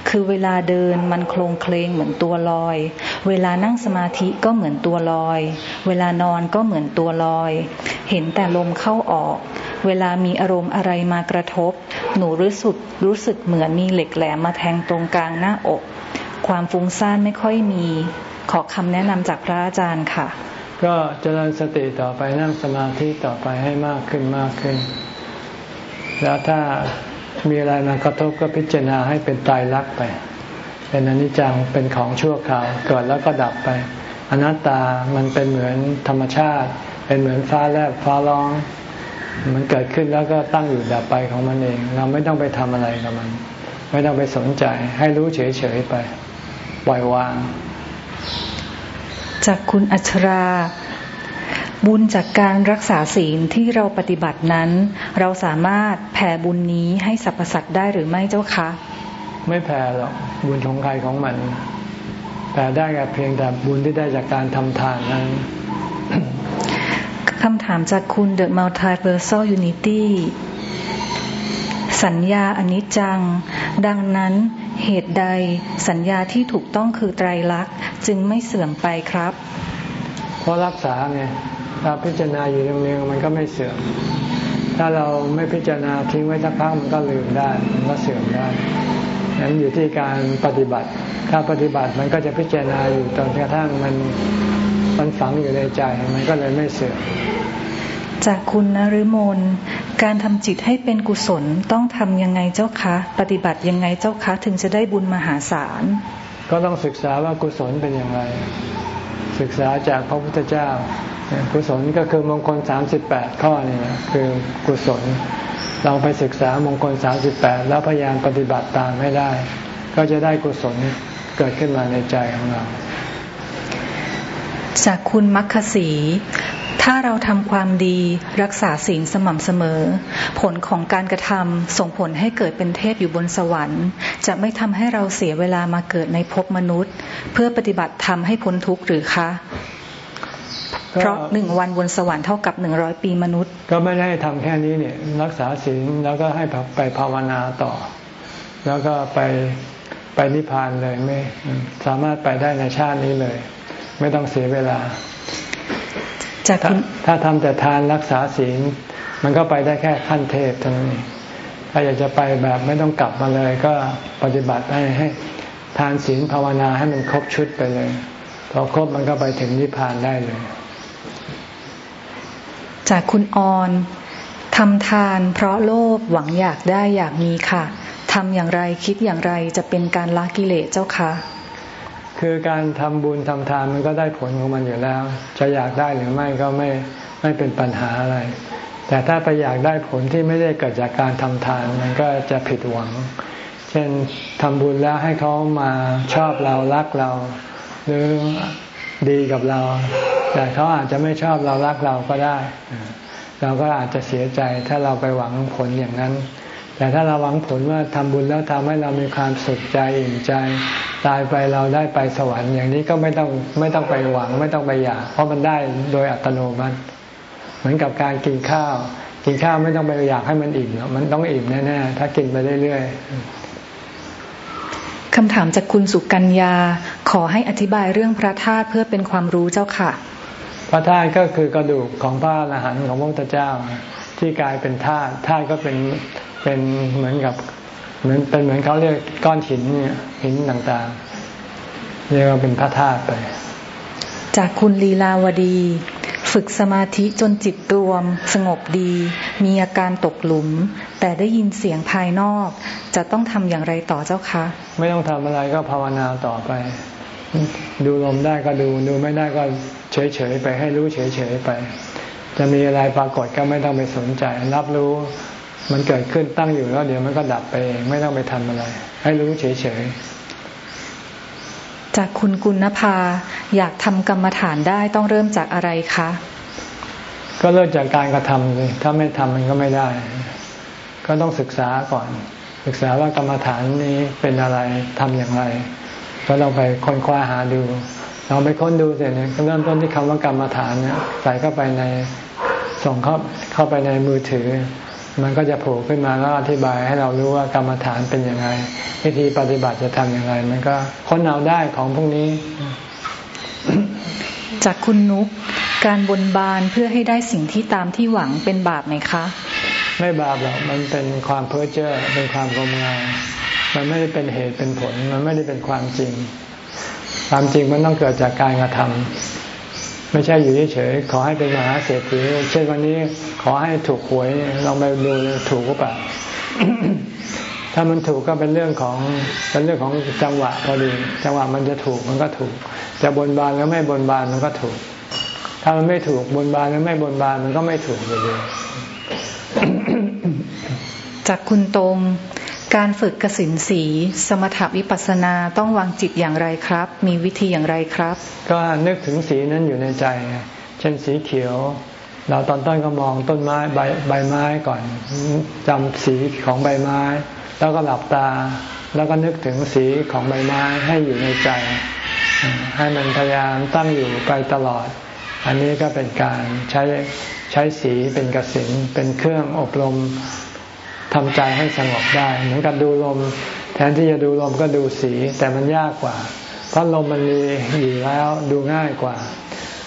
คือเวลาเดินมันโครงเคลงเหมือนตัวลอย เวลานั่งสมาธิก็เหมือนตัวลอย เวลานอนก็เหมือนตัวลอย เห็นแต่ลมเข้าออก เวลามีอารมณ์อะไรมากระทบ หนูรู้สึกรู้สึกเหมือนมีเหล็กแหลมมาแทงตรงกลางหน้าอก ความฟุ้งซ่านไม่ค่อยมี ขอคำแนะนำจากพระอาจารย์ค่ะ ก็เจริญสติต่อไปนั่งสมาธิต่อไปให้มากขึ้นมากขึ้น แล้วถ้ามีอะไรมากระทบก็พิจารณาให้เป็นตายรักไป เป็นอนิจจังเป็นของชั่วคราวเกิดแล้วก็ดับไป อนัตตามันเป็นเหมือนธรรมชาติ เป็นเหมือนฟ้าแลบฟ้าร้อง มันเกิดขึ้นแล้วก็ตั้งอยู่ดับไปของมันเอง เราไม่ต้องไปทำอะไรกับมัน ไม่ต้องไปสนใจให้รู้เฉยๆไปปล่อยวาง จากคุณอัชรา บุญจากการรักษาศีลที่เราปฏิบัตินั้น เราสามารถแผ่บุญนี้ให้สรรพสัตว์ได้หรือไม่เจ้าคะ ไม่แผ่หรอกบุญของใครของมันแผ่ได้แค่เพียงแต่บุญที่ได้จากการทำทานนั้นคำถามจากคุณ The Multiversal Unity สัญญาอนิจจัง ดังนั้น เหตุใดสัญญาที่ถูกต้องคือไตรลักษณ์จึงไม่เสื่อมไปครับ เพราะรักษาไงถ้าพิจารณาอยู่เนืองๆมันก็ไม่เสื่อม ถ้าเราไม่พิจารณาทิ้งไว้สักพักมันก็ลืมได้มันก็เสื่อมได้นั้นอยู่ที่การปฏิบัติ ถ้าปฏิบัติมันก็จะพิจารณาอยู่จนกระทั่งมันมันฝังอยู่ในใจมันก็เลยไม่เสื่อม จากคุณนฤมลการทำจิตให้เป็นกุศลต้องทำยังไงเจ้าคะ ปฏิบัติยังไงเจ้าคะ ถึงจะได้บุญมหาศาล ก็ต้องศึกษาว่ากุศลเป็นอย่างไร ศึกษาจากพระพุทธเจ้า กุศลก็คือมงคลสามสิบแปดข้อนี่นะคือกุศลลองไปศึกษามงคลสามสิบแปดแล้วพยายามปฏิบัติตามให้ได้ ก็จะได้กุศลเกิดขึ้นมาในใจของเราจากคุณมัคคสี ถ้าเราทำความดีรักษาศีลสม่ำเสมอ ผลของการกระทำส่งผลให้เกิดเป็นเทพอยู่บนสวรรค์ จะไม่ทำให้เราเสียเวลามาเกิดในภพมนุษย์ เพื่อปฏิบัติทำให้พ้นทุกข์หรือคะ เพราะหนึ่งวันบนสวรรค์เท่ากับหนึ่งร้อยปีมนุษย์ ก็ไม่ได้ทำแค่นี้เนี่ยรักษาศีลแล้วก็ให้ไปภาวนาต่อ แล้วก็ไปไปนิพพานเลยไม่สามารถไปได้ในชาตินี้เลย ไม่ต้องเสียเวลา จากถ้าทำแต่ทานรักษาศีลมันก็ไปได้แค่ขั้นเทพเท่านั้นเองถ้าอยากจะไปแบบไม่ต้องกลับมาเลยก็ปฏิบัติให้ให้ทานศีลภาวนาให้มันครบชุดไปเลยพอครบมันก็ไปถึงนิพพานได้เลย จากคุณออนทำทานเพราะโลภหวังอยากได้อยากมีค่ะทำอย่างไรคิดอย่างไรจะเป็นการละกิเลสเจ้าคะ คือการทำบุญทำทานมันก็ได้ผลของมันอยู่แล้ว จะอยากได้หรือไม่ก็ไม่ไม่เป็นปัญหาอะไร แต่ถ้าไปอยากได้ผลที่ไม่ได้เกิดจากการทำทานมันก็จะผิดหวัง เช่นทำบุญแล้วให้เขามาชอบเรารักเรา หรือดีกับเรา แต่เขาอาจจะไม่ชอบเรารักเราก็ได้ เราก็อาจจะเสียใจถ้าเราไปหวังผลอย่างนั้น แต่ถ้าเราหวังผลว่าทำบุญแล้วทำให้เรามีความสุขใจอิ่มใจ ตายไปเราได้ไปสวรรค์อย่างนี้ก็ไม่ต้องไม่ต้องไปหวังไม่ต้องไปอยาก เพราะมันได้โดยอัตโนมัติ เหมือนกับการกินข้าว กินข้าวไม่ต้องไปอยากให้มันอิ่มมันต้องอิ่มแน่ๆถ้ากินไปเรื่อยๆคำถามจากคุณสุกัญญาขอให้อธิบายเรื่องพระธาตุเพื่อเป็นความรู้เจ้าค่ะ พระธาตุก็คือกระดูกของพระอรหันต์ของพระพุทธเจ้าที่กลายเป็นธาตุธาตุก็เป็น เป็นเหมือนกับเหมือนเป็นเหมือนเขาเรียกก้อนหินเนี่ยหินต่างๆ เรียกว่าเป็นพระธาตุไป จากคุณลีลาวดี ฝึกสมาธิจนจิตรวม สงบดี มีอาการตกหลุม แต่ได้ยินเสียงภายนอก จะต้องทำอย่างไรต่อเจ้าคะ ไม่ต้องทำอะไรก็ภาวนาต่อไป ดูลมได้ก็ดูดูไม่ได้ก็เฉยๆไปให้รู้เฉยๆไป จะมีอะไรปรากฏก็ไม่ต้องไปสนใจ รับรู้ มันเกิดขึ้นตั้งอยู่แล้ว เดี๋ยวมันก็ดับไปเองไม่ต้องไปทำอะไร ให้รู้เฉยๆ จากคุณกุณภาอยากทำกรรมฐานได้ต้องเริ่มจากอะไรคะ ก็เริ่มจากการกระทำเลยถ้าไม่ทำมันก็ไม่ได้ ก็ต้องศึกษาก่อน ศึกษาว่ากรรมฐานนี้เป็นอะไรทำอย่างไร ก็ต้องไปค้นคว้าหาดูเราไปค้นดูเสร็จเนี่ยเริ่มต้นที่คำว่ากรรมฐานเนี่ยใส่เข้าไปในส่งเข้าเข้าไปในมือถือ มันก็จะโผล่ขึ้นมาแล้วอธิบายให้เรารู้ว่ากรรมฐานเป็นยังไง วิธีปฏิบัติจะทำอย่างไร มันก็ค้นเอาได้ของพวกนี้ จากคุณนุกการบนบานเพื่อให้ได้สิ่งที่ตามที่หวังเป็นบาปไหมคะ ไม่บาปหรอกมันเป็นความเพ้อเจ้อเป็นความงมงายมันไม่ได้เป็นเหตุเป็นผล มันไม่ได้เป็นความจริง ความจริงมันต้องเกิดจากการกระทำ ไม่ใช่อยู่เฉยๆขอให้เป็นมหาเศรษฐีเช่นวันนี้ขอให้ถูกหวยลองไปดูถูกก็ปล่าถ้ามันถูกก็เป็นเรื่องของเป็นเรื่องของจังหวะพอดีจังหวะมันจะถูกมันก็ถูก จะบนบานแล้วไม่บนบานมันก็ถูก ถ้ามันไม่ถูกบนบานแล้วไม่บนบานมันก็ไม่ถูกอยู่ดีจากคุณตรง การฝึกกสินสีสมถวิปัสนาต้องวางจิตอย่างไรครับ มีวิธีอย่างไรครับ ก็นึกถึงสีนั้นอยู่ในใจ เช่นสีเขียว เราตอนต้นก็มองต้นไม้ใบใบไม้ก่อนจำสีของใบไม้ แล้วก็หลับตา แล้วก็นึกถึงสีของใบไม้ให้อยู่ในใจ ให้มันพยายามตั้งอยู่ไปตลอด อันนี้ก็เป็นการใช้ใช้สีเป็นกสินเป็นเครื่องอบรม ทำใจให้สงบได้ เหมือนกับดูลม แทนที่จะดูลมก็ดูสี แต่มันยากกว่า เพราะลมมันมีอยู่แล้วดูง่ายกว่า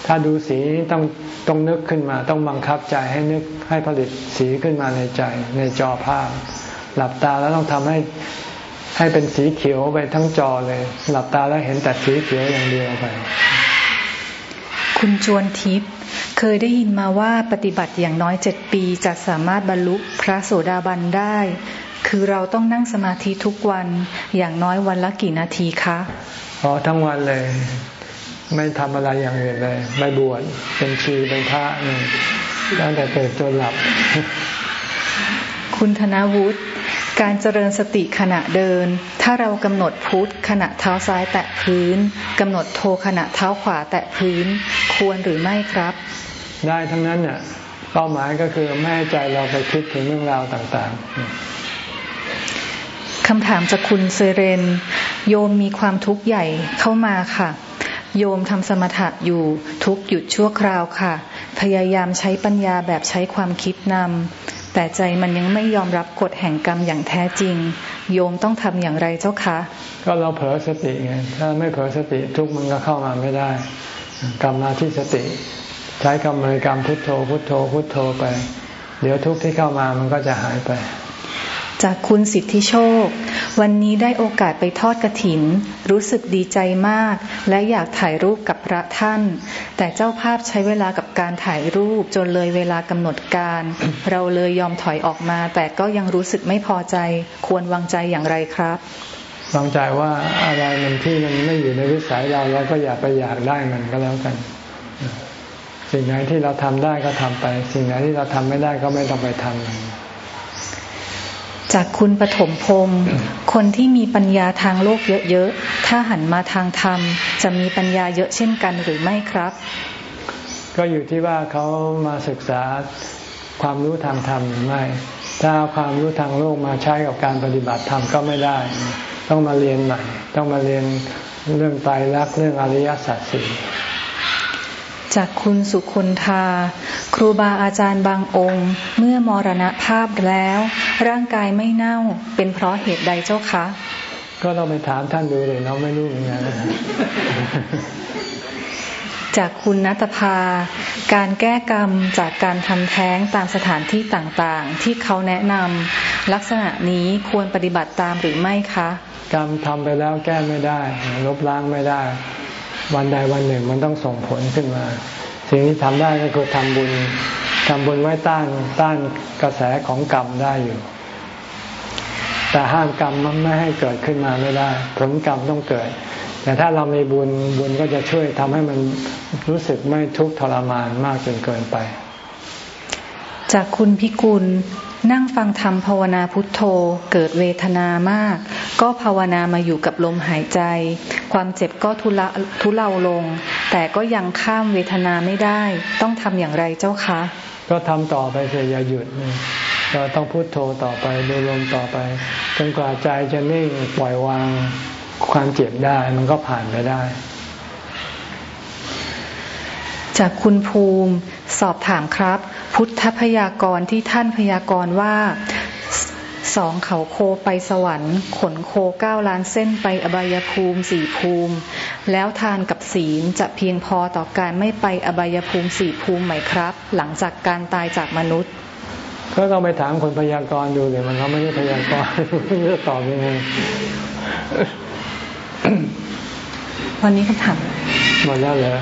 ถ้าดูสีต้องต้องนึกขึ้นมา ต้องบังคับใจให้นึกให้ผลิตสีขึ้นมาในใจ ในจอภาพ หลับตาแล้วต้องทำให้ให้เป็นสีเขียวไปทั้งจอเลย หลับตาแล้วเห็นแต่สีเขียวอย่างเดียวไป คุณชวนทิพย์ เคยได้ยินมาว่าปฏิบัติอย่างน้อยเจ็ดปีจะสามารถบรรลุพระโสดาบันได้ คือเราต้องนั่งสมาธิทุกวันอย่างน้อยวันละกี่นาทีคะอ๋อทั้งวันเลย ไม่ทำอะไรอย่างอื่นเลย ไม่บวชเป็นชีเป็นพระนี่ตั้งแต่เกิดจนหลับ คุณธนวุฒิการเจริญสติขณะเดิน ถ้าเรากำหนดพุทธขณะเท้าซ้ายแตะพื้นกำหนดโทขณะเท้าขวาแตะพื้น ควรหรือไม่ครับ ได้ทั้งนั้นเนี่ยเป้าหมายก็คือไม่ให้ใจเราไปคิดถึงเรื่องราวต่างๆคำถามจากคุณเซเรน โยมมีความทุกข์ใหญ่เข้ามาค่ะ โยมทำสมถะอยู่ทุกหยุดชั่วคราวค่ะ พยายามใช้ปัญญาแบบใช้ความคิดนำแต่ใจมันยังไม่ยอมรับกฎแห่งกรรมอย่างแท้จริง โยมต้องทำอย่างไรเจ้าคะ ก็เราเผลอสติไงถ้าไม่เผลอสติทุกมันก็เข้ามาไม่ได้กรรมมาที่สติ ใช้กรรมบริกรรมพุทโธพุทโธพุทโธไป เดี๋ยวทุกที่เข้ามามันก็จะหายไปจากคุณสิทธิโชค วันนี้ได้โอกาสไปทอดกระถิน รู้สึกดีใจมาก และอยากถ่ายรูปกับพระท่าน แต่เจ้าภาพใช้เวลากับการถ่ายรูปจนเลยเวลากำหนดการ เราเลยยอมถอยออกมา แต่ก็ยังรู้สึกไม่พอใจ ควรวางใจอย่างไรครับวางใจว่าอะไรมันที่มันไม่อยู่ในวิสัยเราเราก็อย่าไปอยากได้มันก็แล้วกัน สิ่งไหนที่เราทำได้ก็ทำไป สิ่งไหนที่เราทำไม่ได้ก็ไม่ต้องไปทำจากคุณปฐมพรมคนที่มีปัญญาทางโลกเยอะๆ ถ้าหันมาทางธรรม จะมีปัญญาเยอะเช่นกันหรือไม่ครับ ก็อยู่ที่ว่าเขามาศึกษาความรู้ทางธรรมหรือไม่ ถ้าเอาความรู้ทางโลกมาใช้กับการปฏิบัติธรรมก็ไม่ได้ ต้องมาเรียนใหม่ ต้องมาเรียนเรื่องไตรลักษณ์เรื่องอริยสัจสี่ จากคุณสุคนธา ครูบาอาจารย์บางองค์ เมื่อมรณภาพแล้ว ร่างกายไม่เน่าเป็นเพราะเหตุใดเจ้าคะ ก็เราไปถามท่านดูเลยเราไม่รู้เหมือนกันจากคุณนัตภา การแก้กรรมจากการทำแท้งตามสถานที่ต่างๆ ที่เขาแนะนำลักษณะนี้ควรปฏิบัติตามหรือไม่คะ กรรมทำไปแล้วแก้ไม่ได้ ลบล้างไม่ได้ วันใดวันหนึ่งมันต้องส่งผลขึ้นมา สิ่งที่ทำได้ก็คือทำบุญทำบุญไว้ต้านต้านกระแสของกรรมได้อยู่ แต่ห้ามกรรมมันไม่ให้เกิดขึ้นมาไม่ได้ ผลกรรมต้องเกิด แต่ถ้าเรามีบุญบุญก็จะช่วยทำให้มันรู้สึกไม่ทุกข์ทรมานมากจนเกินไป จากคุณพิกุลนั่งฟังธรรมภาวนาพุทโธ เกิดเวทนามาก ก็ภาวนามาอยู่กับลมหายใจ ความเจ็บก็ทุละทุเลาลง แต่ก็ยังข้ามเวทนาไม่ได้ ต้องทำอย่างไรเจ้าคะ ก็ทำต่อไปเสียอย่าหยุดเราต้องพุทโธต่อไปดูลมต่อไปจนกว่าใจจะนิ่งปล่อยวางความเจ็บได้มันก็ผ่านไปได้ จากคุณภูมิสอบถามครับ พุทธพยากรณ์ที่ท่านพยากรณ์ว่า สองเขาโคไปสวรรค์ ขนโคเก้าล้านเส้นไปอบายภูมิสี่ภูมิ แล้วทานกับศีลจะเพียงพอต่อการไม่ไปอบายภูมิสี่ภูมิไหมครับ หลังจากการตายจากมนุษย์ ก็ต้องไปถามคนพยากรณ์ดูเลยมันเขาไม่ได้พยากรณ์ไม่รู้จะตอบยังไงวันนี้คำถามหมดแล้วเหรอ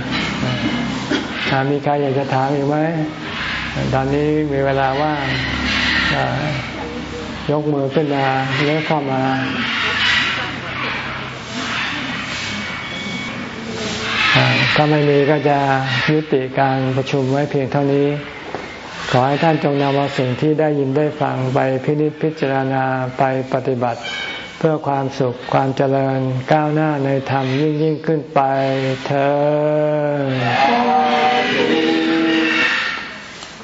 มีใครอยากจะถามอีกไหมตอนนี้มีเวลาว่าง ยกมือขึ้นมาเลือเข้ามา ถ้าไม่มีก็จะยุติการประชุมไว้เพียงเท่านี้ ขอให้ท่านจงนำเอาสิ่งที่ได้ยินได้ฟังไปพินิจพิจารณาไปปฏิบัติ เพื่อความสุขความเจริญก้าวหน้าในธรรมยิ่งยิ่งขึ้นไปเธอ